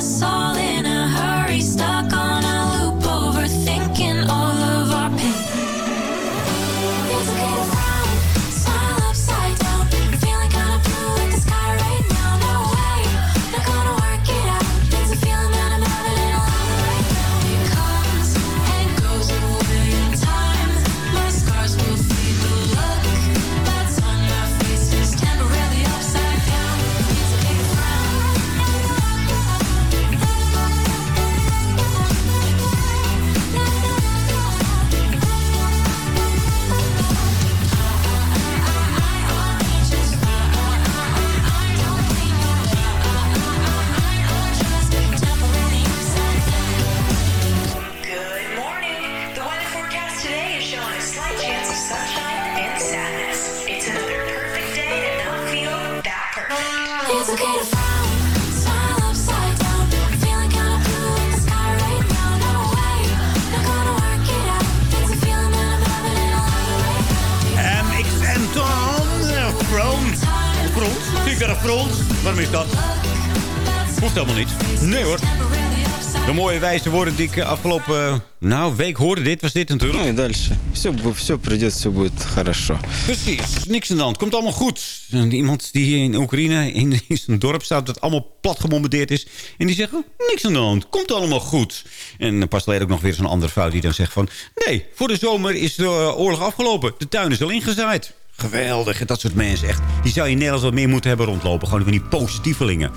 wijze woorden die ik eh, afgelopen eh, nou, week hoorde. Dit was dit natuurlijk. Ну и дальше. Все, все придет, все будет хорошо. Precies, niks aan de hand. Komt allemaal goed. En Iemand die hier in Oekraïne in, in zijn dorp staat... dat allemaal plat gebombardeerd is. En die zegt, oh, niks aan de hand. Komt allemaal goed. En dan pas geleden ook nog weer zo'n andere vrouw die dan zegt van... nee, voor de zomer is de eh, oorlog afgelopen. De tuin is al ingezaaid. Geweldig, dat soort mensen echt. Die zou je in Nederland wat meer moeten hebben rondlopen. Gewoon van die positievelingen.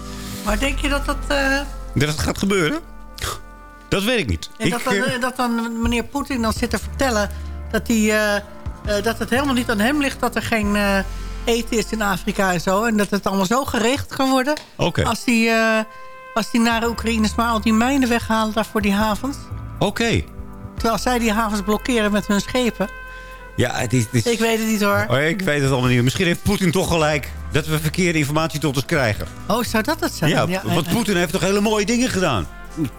Maar denk je dat dat... eh, Dat het gaat gebeuren? Dat weet ik niet. en Ik, dat, dan, eh, eh, dat dan meneer Poetin dan zit te vertellen... dat, hij, eh, dat het helemaal niet aan hem ligt dat er geen eten is in Afrika en zo. En dat het allemaal zo geregeld kan worden. Als die, als die naar de Oekraïners maar al die mijnen weghalen daar voor die havens. Oké. Terwijl zij die havens blokkeren met hun schepen. Ja, het is, het is- Ik weet het niet hoor. Oh, ik weet het allemaal niet. Misschien heeft Poetin toch gelijk dat we verkeerde informatie tot ons krijgen. Oh, zou dat het zijn? Ja, want en- Poetin heeft toch hele mooie dingen gedaan.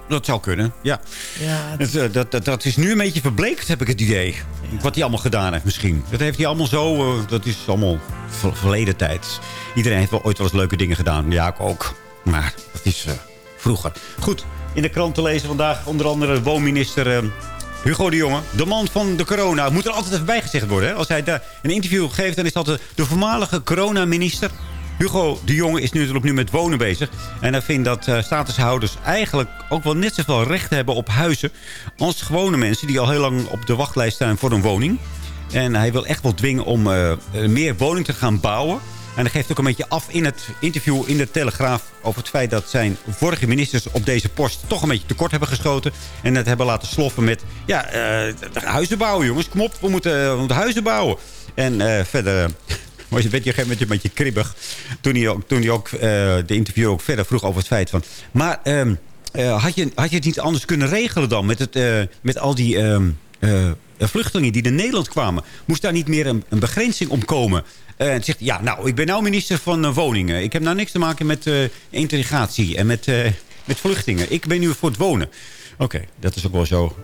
Dat zou kunnen, ja. Ja, Dat, eh, dat, dat, dat is nu een beetje verbleekt, heb ik het idee. Wat hij allemaal gedaan heeft misschien. Dat heeft hij allemaal zo... eh, dat is allemaal ver- verleden tijd. Iedereen heeft wel ooit wel eens leuke dingen gedaan. Ja, ik ook. Maar dat is eh, vroeger. Goed, in de krant te lezen vandaag onder andere woonminister... Hugo de Jonge, de man van de corona. Moet er altijd even bijgezegd worden. Hè? Als hij daar een interview geeft, dan is dat de, de voormalige coronaminister. Hugo de Jonge is nu natuurlijk nu met wonen bezig. En hij vindt dat eh, statushouders eigenlijk ook wel net zoveel recht hebben op huizen... als gewone mensen die al heel lang op de wachtlijst staan voor een woning. En hij wil echt wel dwingen om eh, meer woning te gaan bouwen. En hij geeft ook een beetje af in het interview in de Telegraaf... over het feit dat zijn vorige ministers op deze post toch een beetje tekort hebben geschoten. En het hebben laten sloffen met... ja, eh, huizen bouwen jongens, kom op, we moeten, huizen bouwen. En eh, verder... was je een beetje, een beetje, kribbig. Toen hij ook, toen hij ook eh, de interview ook verder vroeg over het feit van... Maar ehm, eh, had, je, had je het niet anders kunnen regelen dan? Met, het, eh, met al die... ehm, eh, eh, vluchtelingen die naar Nederland kwamen... moest daar niet meer een, een begrenzing om komen. Eh, en zegt, ja, nou, ik ben nou minister van Woningen. Ik heb nou niks te maken met integratie en met, met vluchtelingen. Ik ben nu voor het wonen. Oké, dat is ook wel zo.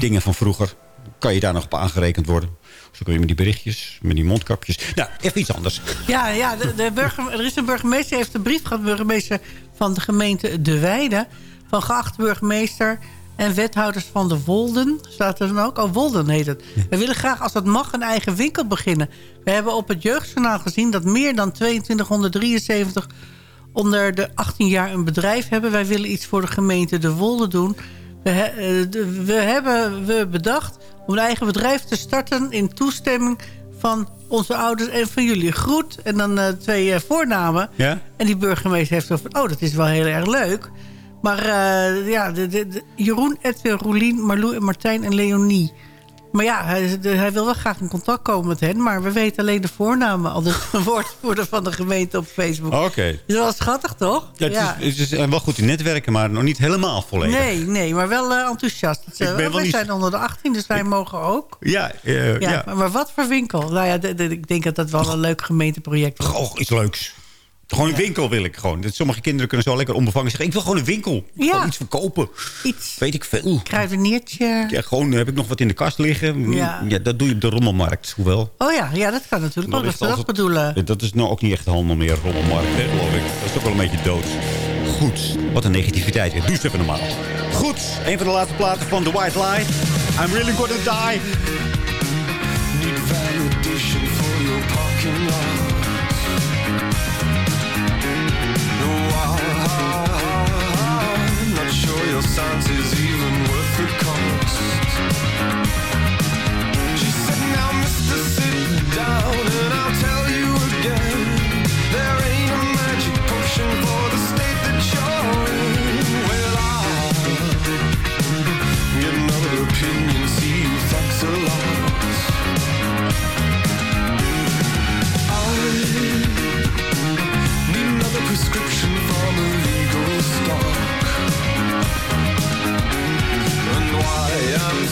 Dingen van vroeger. Kan je daar nog op aangerekend worden? Zo kun je met die berichtjes, met die mondkapjes. Nou, even iets anders. Ja, ja de, de burger, er is een burgemeester, die heeft een brief gehad... burgemeester van de gemeente De Weide... van geachte burgemeester en wethouders van de Wolden. Staat er dan ook? Oh, Wolden heet het. We willen graag, als dat mag, een eigen winkel beginnen. We hebben op het jeugdjournaal gezien... dat meer dan 2273 onder de 18 jaar een bedrijf hebben. Wij willen iets voor de gemeente De Wolden doen. We, eh, we hebben we bedacht om een eigen bedrijf te starten... in toestemming van onze ouders en van jullie. Groet en dan eh, twee eh, voornamen. Ja? En die burgemeester heeft zo van... oh, dat is wel heel erg leuk. Maar ja, de, de, de- Jeroen, Edwin, Roelien, Marlou, en Martijn en Leonie... Maar ja, hij, hij wil wel graag in contact komen met hen. Maar we weten alleen de voornamen. Al de woordvoerder van de gemeente op Facebook. Oké. Is wel schattig, toch? Ja, het, Is, het is wel goed in netwerken, maar nog niet helemaal volledig. Nee, nee, maar wel eh, enthousiast. Dat, Ik ben wel wij niet- zijn onder de 18, dus wij mogen ook. Ja, eh, Ja, ja. Maar, maar wat voor winkel? Nou ja, ik denk dat dat wel een leuk gemeenteproject is. Oh, iets leuks. Gewoon een winkel wil ik gewoon. Dat Sommige kinderen kunnen zo lekker onbevangen zeggen... ik wil gewoon een winkel. Ja. Gewoon iets verkopen. Iets. Weet ik veel. Kruideniertje. Ja, gewoon eh, heb ik nog wat in de kast liggen. Ja. Ja, dat doe je op de rommelmarkt. Hoewel. Oh ja, ja, dat kan natuurlijk ook. Dat bedoelen. Dat is nou ook niet echt handel meer, rommelmarkt, hè, geloof ik. Dat is ook wel een beetje dood. Goed. Wat een negativiteit. Doe eens even normaal. Goed. Een van de laatste platen van The White Lie. I'm really gonna die. Need validation for your parking lot. Your science is even worth the cost. She said, now, mister, sit down I'm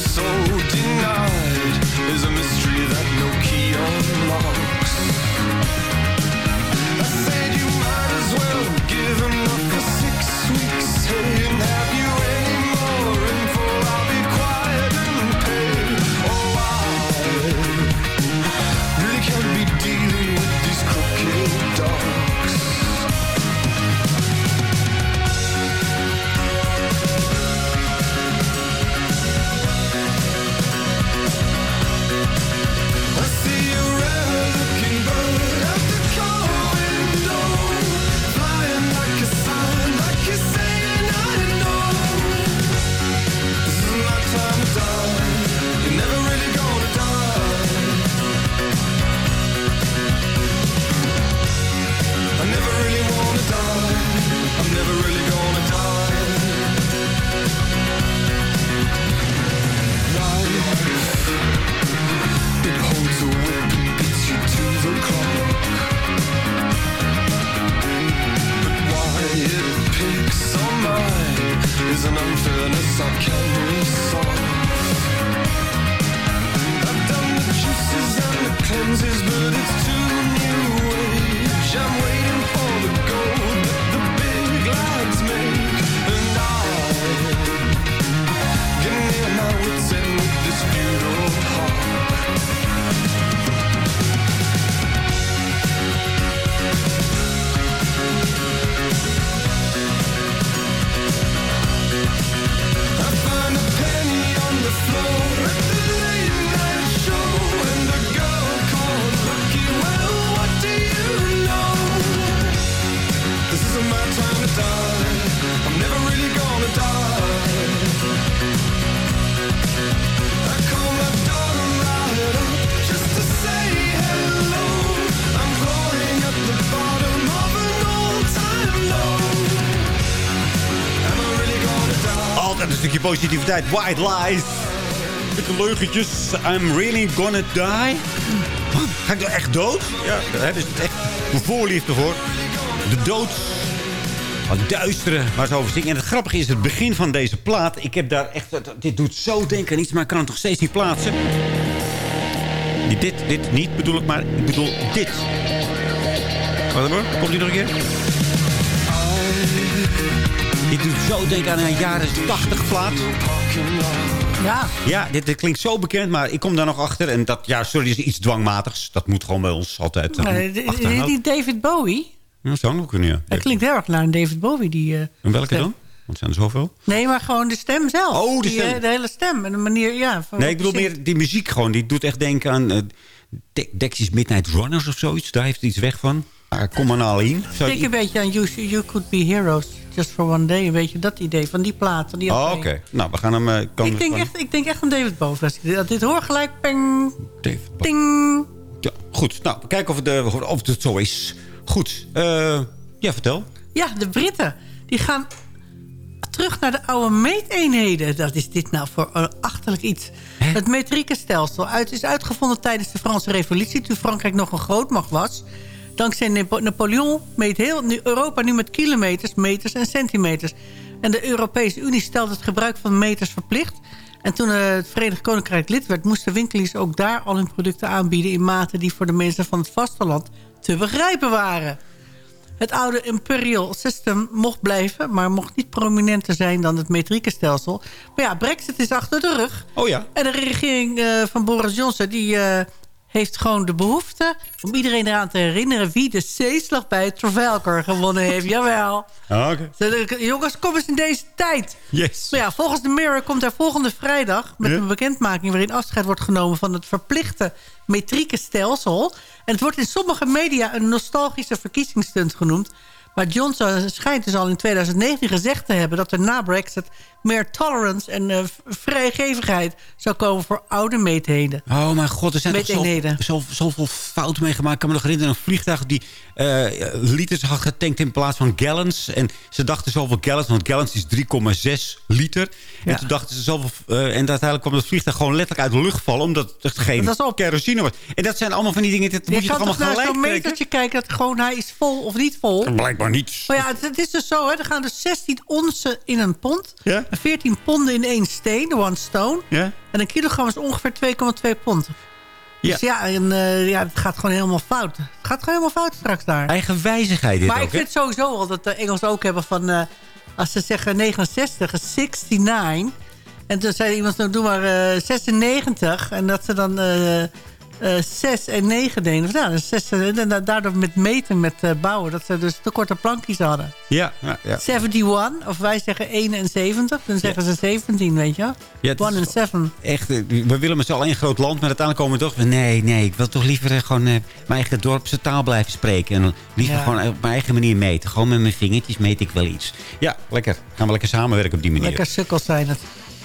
een stukje positiviteit. White lies. Dikke leugentjes. I'm really gonna die. Wat? Ga ik nou echt dood? Ja, daar hebben ze het echt een voorliefde voor. De dood. Wat duistere waar ze over zingen. En het grappige is het begin van deze plaat. Ik heb daar echt... Dit doet zo denken aan iets, maar ik kan het nog steeds niet plaatsen. Dit, dit niet bedoel ik, maar ik bedoel dit. Wat hoor? Komt die nog een keer? Dit doet zo denken aan een jaren 80 plaat. Ja. Ja, dit, dit klinkt zo bekend, maar ik kom daar nog achter. En dat, ja, sorry, is iets dwangmatigs. Dat moet gewoon bij ons altijd uh, Nee, die- die, die David Bowie, Ja, zou ook kunnen, ja. dat klinkt heel erg naar een David Bowie. Die, eh, En welke stem. dan? Want zijn er zoveel. Nee, maar gewoon de stem zelf. Oh, de Die, stem. eh, de hele stem en de manier, ja. van Nee, ik bedoel meer die muziek gewoon. Die doet echt denken aan... eh De- Dexys Midnight Runners of zoiets. Daar heeft hij iets weg van. Ah, kom maar nou in. Ik denk een beetje aan you, you Could Be Heroes, Just for One Day. Een beetje dat idee van die plaat. Van die Oh, oké. Nou, we gaan hem... eh, kan Ik denk, van- echt, ik denk echt aan David Bowie. Als ik dit, hoor gelijk, ping, David ting. Ja, goed. Nou, kijken of het, eh, of het zo is. Goed. Eh, ja, vertel. Ja, de Britten. Die gaan terug naar de oude meeteenheden. Dat is dit nou voor een achterlijk iets. Het metriekenstelsel uit, is uitgevonden tijdens de Franse revolutie... toen Frankrijk nog een grootmacht was. Dankzij Napo- Napoleon meet heel Europa nu met kilometers, meters en centimeters. En de Europese Unie stelt het gebruik van meters verplicht. En toen eh, het Verenigd Koninkrijk lid werd... moesten winkeliers ook daar al hun producten aanbieden... in maten die voor de mensen van het vasteland te begrijpen waren. Het oude imperial system mocht blijven... maar mocht niet prominenter zijn dan het metriekenstelsel. Maar ja, brexit is achter de rug. Oh ja. En de regering eh, van Boris Johnson... die eh, heeft gewoon de behoefte om iedereen eraan te herinneren... wie de zeeslag bij Trafalgar gewonnen heeft. Jawel. Ah, oké. Ze- Jongens, kom eens in deze tijd. Yes. Maar ja, volgens de Mirror komt er volgende vrijdag... met Ja. een bekendmaking waarin afscheid wordt genomen... van het verplichte metrieke stelsel. En het wordt in sommige media een nostalgische verkiezingsstunt genoemd. Maar Johnson schijnt dus al in 2019 gezegd te hebben... dat er na Brexit meer tolerance en eh, vrijgevigheid zou komen voor oude meetheden. Oh mijn god, er zijn toch Meeteenheden. zo, zo, zoveel fouten meegemaakt. Ik kan me nog herinneren, een vliegtuig die eh, liters had getankt in plaats van gallons. En ze dachten zoveel gallons, want gallons is 3,6 liter. En toen dachten ze zoveel... eh, en uiteindelijk kwam het vliegtuig gewoon letterlijk uit de lucht vallen... omdat het geen Dat is op. kerosine was. En dat zijn allemaal van die dingen, dat moet Je je, kan toch allemaal naar gelijk trekken? metertje kijken... dat gewoon hij is vol of niet vol. Blijkbaar niet. Maar ja, het, het is dus zo, hè. Er gaan dus 16 onsen in een pond. Ja? En 14 ponden in één steen, de one stone. Ja? En een kilogram is ongeveer 2,2 pond. Ja. Dus ja, en, eh, ja, het gaat gewoon helemaal fout. Het gaat gewoon helemaal fout straks daar. Eigen wijzigheid dit maar ook, ik hè? vind sowieso al dat de Engelsen ook hebben van... eh, als ze zeggen 69, is 69. En toen zei iemand, nou, doe maar eh, 96. En dat ze dan eh, eh, 6 en 9 deden. Of, ja, dus 6, en da- daardoor met meten, met eh, bouwen... dat ze dus te korte plankjes hadden. Ja, ja, ja. 71, of wij zeggen 71. Dan zeggen ze 17, weet je wel. Ja, het is 1 en 7. Echt, eh, we willen met z'n allen één groot land, maar uiteindelijk komen we toch... Nee, nee, ik wil toch liever eh, gewoon eh, mijn eigen dorpse taal blijven spreken. En liever Ja. gewoon op mijn eigen manier meten. Gewoon met mijn vingertjes meet ik wel iets. Ja, lekker. Gaan we lekker samenwerken op die manier. Lekker sukkels zijn het.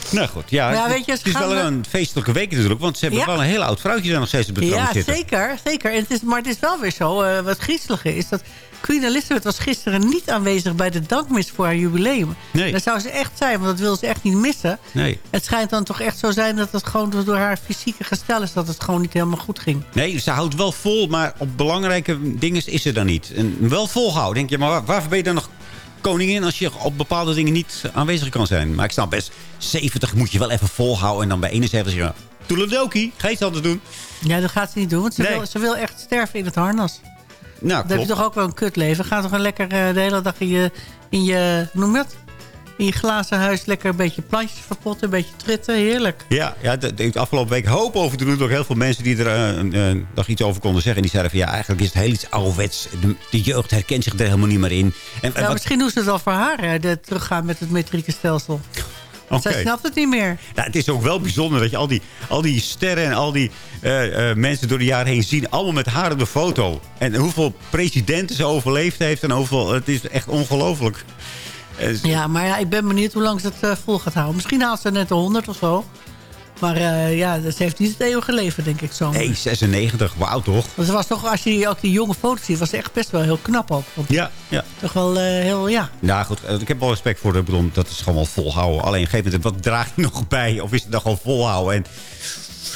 Nou goed, ja. Ja, het- weet je, ze het is wel we- een feestelijke week natuurlijk. Want ze hebben Ja. wel een heel oud vrouwtje daar nog steeds op de troon Ja, zitten. zeker. zeker. En het is, maar het is wel weer zo, eh, wat griezelige is... dat Queen Elizabeth was gisteren niet aanwezig bij de dankmis voor haar jubileum. Nee. Daar zou ze echt zijn, want dat wil ze echt niet missen. Nee. Het schijnt dan toch echt zo zijn dat het gewoon door haar fysieke gestel is... dat het gewoon niet helemaal goed ging. Nee, ze houdt wel vol, maar op belangrijke dingen is ze dan niet. En wel volhouden. Denk je, maar waar, waarvoor ben je dan nog koningin als je op bepaalde dingen niet aanwezig kan zijn? Maar ik snap best, 70 moet je wel even volhouden. En dan bij 71 zeg je, toeledoki, ga je het altijd doen. Ja, dat gaat ze niet doen, want ze, Nee. wil, ze wil echt sterven in het harnas. Nou, Dan heb je toch ook wel een kutleven. Ga toch een lekker eh, de hele dag in je, in je, noem dat? In je glazen huis lekker een beetje plantjes verpotten, een beetje tritten. Heerlijk. Ja, ja de, de afgelopen week hoop over te doen. Door heel veel mensen die er een, eh, nog iets over konden zeggen. En die zeiden van ja, eigenlijk is het heel iets ouderwets. De, de jeugd herkent zich er helemaal niet meer in. En, Nou, wat- misschien doen ze het wel voor haar, hè, de, teruggaan met het metrieke stelsel. Oké. Zij snapt het niet meer. Nou, het is ook wel bijzonder dat je al die, al die sterren en al die eh, eh, mensen door de jaren heen zien. Allemaal met haar op de foto. En hoeveel presidenten ze overleefd heeft. En hoeveel, het is echt ongelooflijk. Eh, Ja, maar ja, ik ben benieuwd hoe lang ze het eh, vol gaat houden. Misschien haalt ze net de 100 of zo. Maar eh, ja, ze heeft niet het eeuwige leven, denk ik zo. Nee, 96. Wauw, toch? Ze was toch, als je ook die jonge foto's ziet, was ze echt best wel heel knap ook. Ja, ja. toch wel heel, ja. Nou goed, ik heb wel respect voor de bedoel, dat is gewoon wel volhouden. Alleen op een gegeven moment, wat draag je nog bij? Of is het dan gewoon volhouden en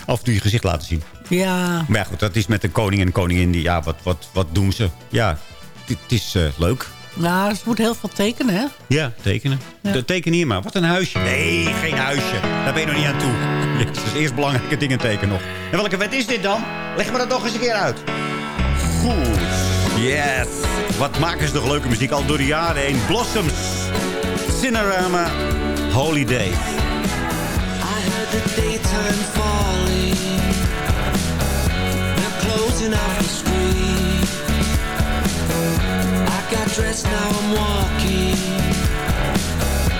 af en toe je gezicht laten zien? Ja, Maar ja, goed, dat is met de koning en de koningin. Die, ja, wat, wat, wat doen ze? Ja, het het is leuk. Nou, ze moet heel veel tekenen, hè? Ja, tekenen. De, teken hier maar. Wat een huisje. Nee, geen huisje. Daar ben je nog niet aan toe. Jezus, eerst belangrijke dingen tekenen nog. En welke wet is dit dan? Leg me dat nog eens een keer uit. Goed. Yes. Wat maken ze toch leuke muziek al door de jaren heen. Blossoms. Cinerama. Holiday. I heard the daytime falling. They're closing out the street. Got dressed, now I'm walking.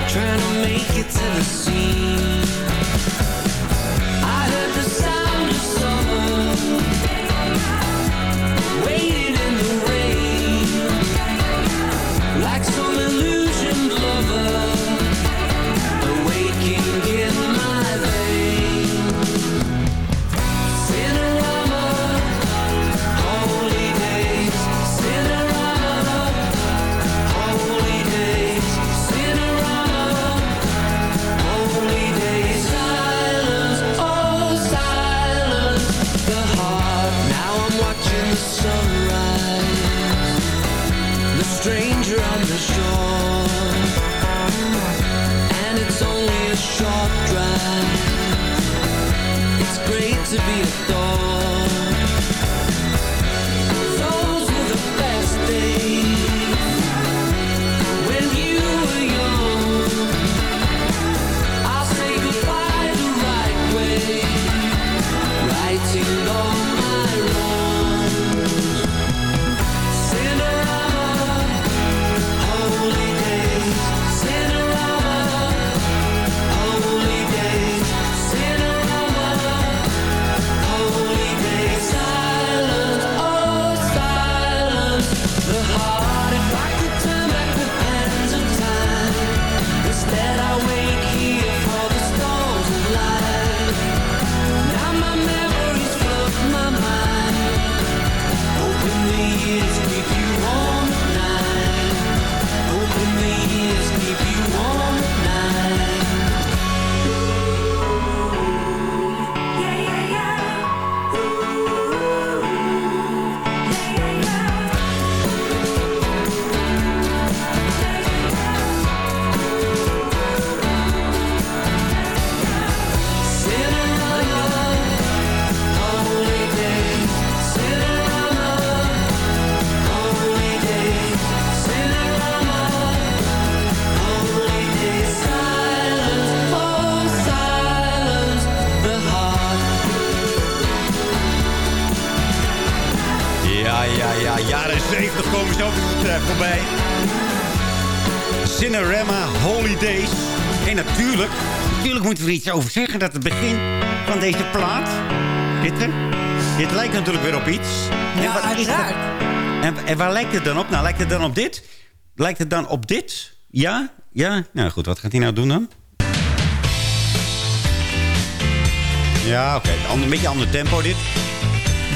Trying to make it to the scene. Moeten we er iets over zeggen. Dat het begin van deze plaat... Dit, hè? dit lijkt natuurlijk weer op iets. Ja, wat is dat? uiteraard. En, en waar lijkt het dan op? Nou, lijkt het dan op dit? Lijkt het dan op dit? Ja? Ja? Nou goed, wat gaat hij nou doen dan? Ja, oké. Een beetje ander tempo dit.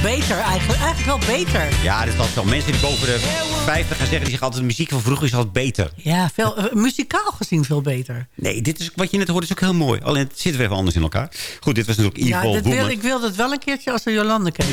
Beter eigenlijk. Eigenlijk wel beter. Ja, dit is altijd wel mensen die boven de 50 gaan zeggen... die zeggen altijd, de muziek van vroeger is altijd beter. Ja, veel, eh, muzikaal gezien veel beter. Nee, dit is, wat je net hoorde is ook heel mooi. Alleen het zit weer even anders in elkaar. Goed, dit was natuurlijk Ja, Evil dit wil, ik wilde het wel een keertje als we Jolande keek.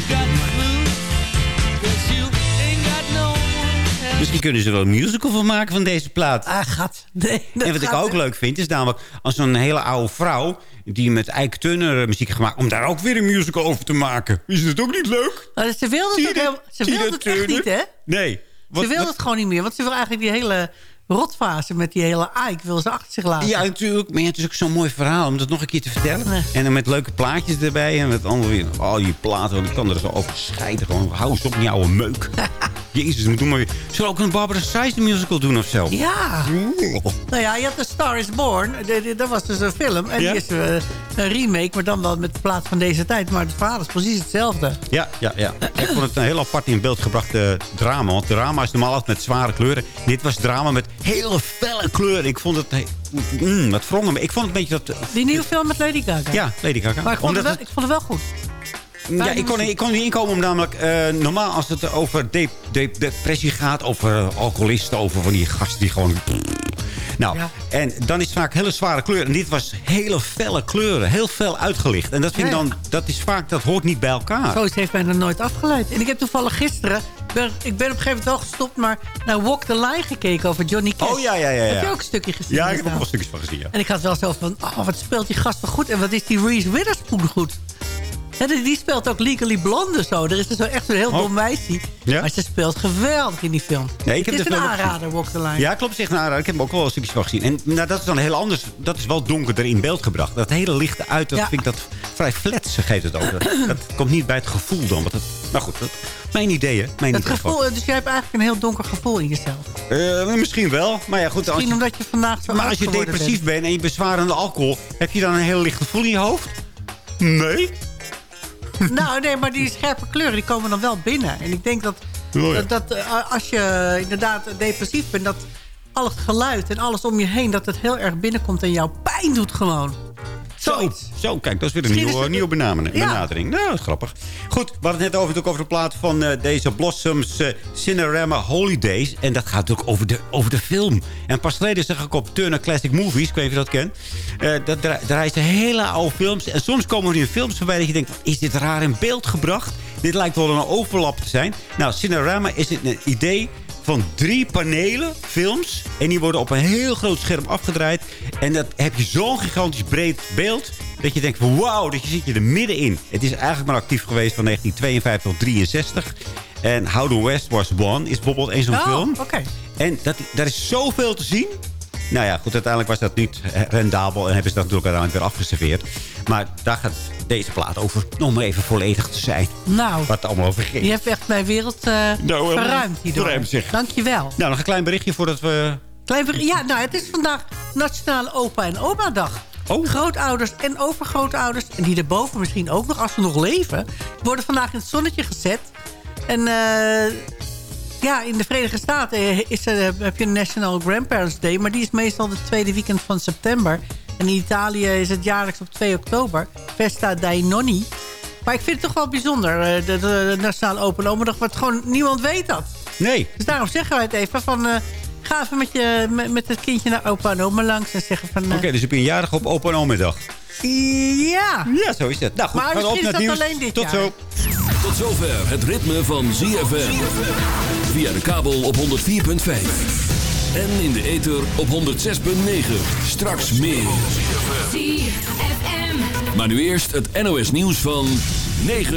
Misschien kunnen ze er wel een musical van maken van deze plaat. Ah, gat. Nee, dat en wat ik ook leuk vind, is namelijk als zo'n hele oude vrouw... die met Ike Turner muziek gemaakt... om daar ook weer een musical over te maken. Is het ook niet leuk? Nou, ze wilde het, je ook dat? heel- ze wilde dat, het echt niet, hè? Nee. Wat- ze wilde wat- het gewoon niet meer. Want ze wil eigenlijk die hele rotfase met die hele Ike... wil ze achter zich laten. Ja, natuurlijk. Maar ja, het is ook zo'n mooi verhaal om dat nog een keer te vertellen. En dan met leuke plaatjes erbij. En met andere weer. Oh, die platen. want Ik kan er zo over scheiden. Gewoon, hou eens op, die oude meuk. Jezus, moet doen maar weer. Zullen we ook een Barbara Streisand musical doen of zo? Ja. Nou ja, je had The Star is Born. De- Dat was dus een film. En Ja. die is eh, een remake, maar dan wel met de plaats van deze tijd. Maar het verhaal is precies hetzelfde. Ja, ja, ja. Ik vond het een heel apart in beeld gebracht eh, drama. Want drama is normaal altijd met zware kleuren. Dit was drama met hele felle kleuren. Ik vond het... he- Mm, wat wrong me. Ik vond het een beetje dat... Die nieuwe film met Lady Gaga. Ja, Lady Gaga. Maar ik vond, het wel, ik vond het wel goed. Ja, ik kon, ik kon niet inkomen om namelijk... eh, normaal als het over de, de- depressie gaat... over eh, alcoholisten, over van die gasten die gewoon... Nou, en dan is het vaak hele zware kleuren. En dit was hele felle kleuren. Heel fel uitgelicht. En dat vind ik dan... Dat is vaak... Dat hoort niet bij elkaar. Zoiets heeft mij er nooit afgeleid. En ik heb toevallig gisteren ben, ik ben op een gegeven moment wel gestopt, maar naar Walk the Line gekeken over Johnny Cash. Oh, ja, ja, ja, ja. Heb je ook een stukje gezien? Ja, ik heb er Nou. ook wel stukjes van gezien, ja. En ik had wel zo van, oh, wat speelt die gast toch goed. En wat is die Reese Witherspoon goed. Ja, die, speelt ook Legally Blonde zo. Er is dus zo echt een heel Oh. dom meisje. Ja? Maar ze speelt geweldig in die film. Nee, ik heb het is dus een aanrader, Walk the Line. Ja, klopt. Een aanrader. Ik heb hem ook wel stukjes van gezien. En nou, dat is dan heel anders. Dat is wel donkerder in beeld gebracht. Dat hele lichte uit, dat Ja. vind ik dat vrij fletsig heet het ook. Dat, komt niet bij het gevoel dan. Want dat, nou goed, dat, mijn ideeën. Mijn Het gevoel, dus jij hebt eigenlijk een heel donker gevoel in jezelf. Eh, misschien wel. Maar ja, goed. Als Misschien je, omdat je vandaag zo maar als je depressief bent en je bezwarende alcohol... heb je dan een heel licht gevoel in je hoofd? Nee. Nou, nee, maar die scherpe kleuren die komen dan wel binnen. En ik denk dat, Oh ja. dat, dat, eh, als je inderdaad depressief bent... dat al het geluid en alles om je heen... dat het heel erg binnenkomt en jou pijn doet gewoon. Zo, zo, kijk, dat is weer een nieuwe, nieuwe benaming- Ja. benadering. Nou, dat is grappig. Goed, we hadden het net over, over de plaat van eh, deze Blossoms eh, Cinerama Holidays. En dat gaat natuurlijk over de, over de film. En pas geleden zag ik op Turner Classic Movies, ik weet niet of je dat kent. eh, dat dra- draaien ze hele oude films. En soms komen er in films voorbij dat je denkt, is dit raar in beeld gebracht? Dit lijkt wel een overlap te zijn. Nou, Cinerama is een idee van drie panelen films. En die worden op een heel groot scherm afgedraaid. En dat heb je zo'n gigantisch breed beeld... dat je denkt van wauw, dat je zit je er middenin. Het is eigenlijk maar actief geweest van 1952 tot 63. En How the West Was Won is bijvoorbeeld een zo'n Oh, film. En dat, daar is zoveel te zien. Nou ja, goed, uiteindelijk was dat niet rendabel... en hebben ze dat natuurlijk uiteindelijk weer afgeserveerd. Maar daar gaat deze plaat over, om maar even volledig te zijn. Nou, Wat het allemaal over ging. je hebt echt mijn wereld eh Nou, eh, verruimd hierdoor. verruimd, zeg. Dankjewel. Nou, nog een klein berichtje voordat we... Klein ver- ja, nou, het is vandaag Nationale Opa en Oma Dag. Oh. Grootouders en overgrootouders, en die erboven misschien ook nog, als ze nog leven... worden vandaag in het zonnetje gezet. En eh, ja, in de Verenigde Staten is, er, heb je National Grandparents Day... maar die is meestal de tweede weekend van september. En in Italië is het jaarlijks op 2 oktober. Festa dei Nonni. Maar ik vind het toch wel bijzonder, eh, de, de Nationale Open Oma Dag... want gewoon niemand weet dat. Nee. Dus daarom zeggen wij het even van... eh, ga even met, je, met, met het kindje naar opa en oma langs en zeggen van... eh, Oké, dus heb je een jarig op opa en omedag. Ja. Ja, zo is het. Nou goed, Maar op misschien naar is dat nieuws. alleen dit Tot jaar. zo. Tot zover het ritme van ZFM. Via de kabel op 104.5. En in de ether op 106.9. Straks meer. Maar nu eerst het NOS nieuws van 9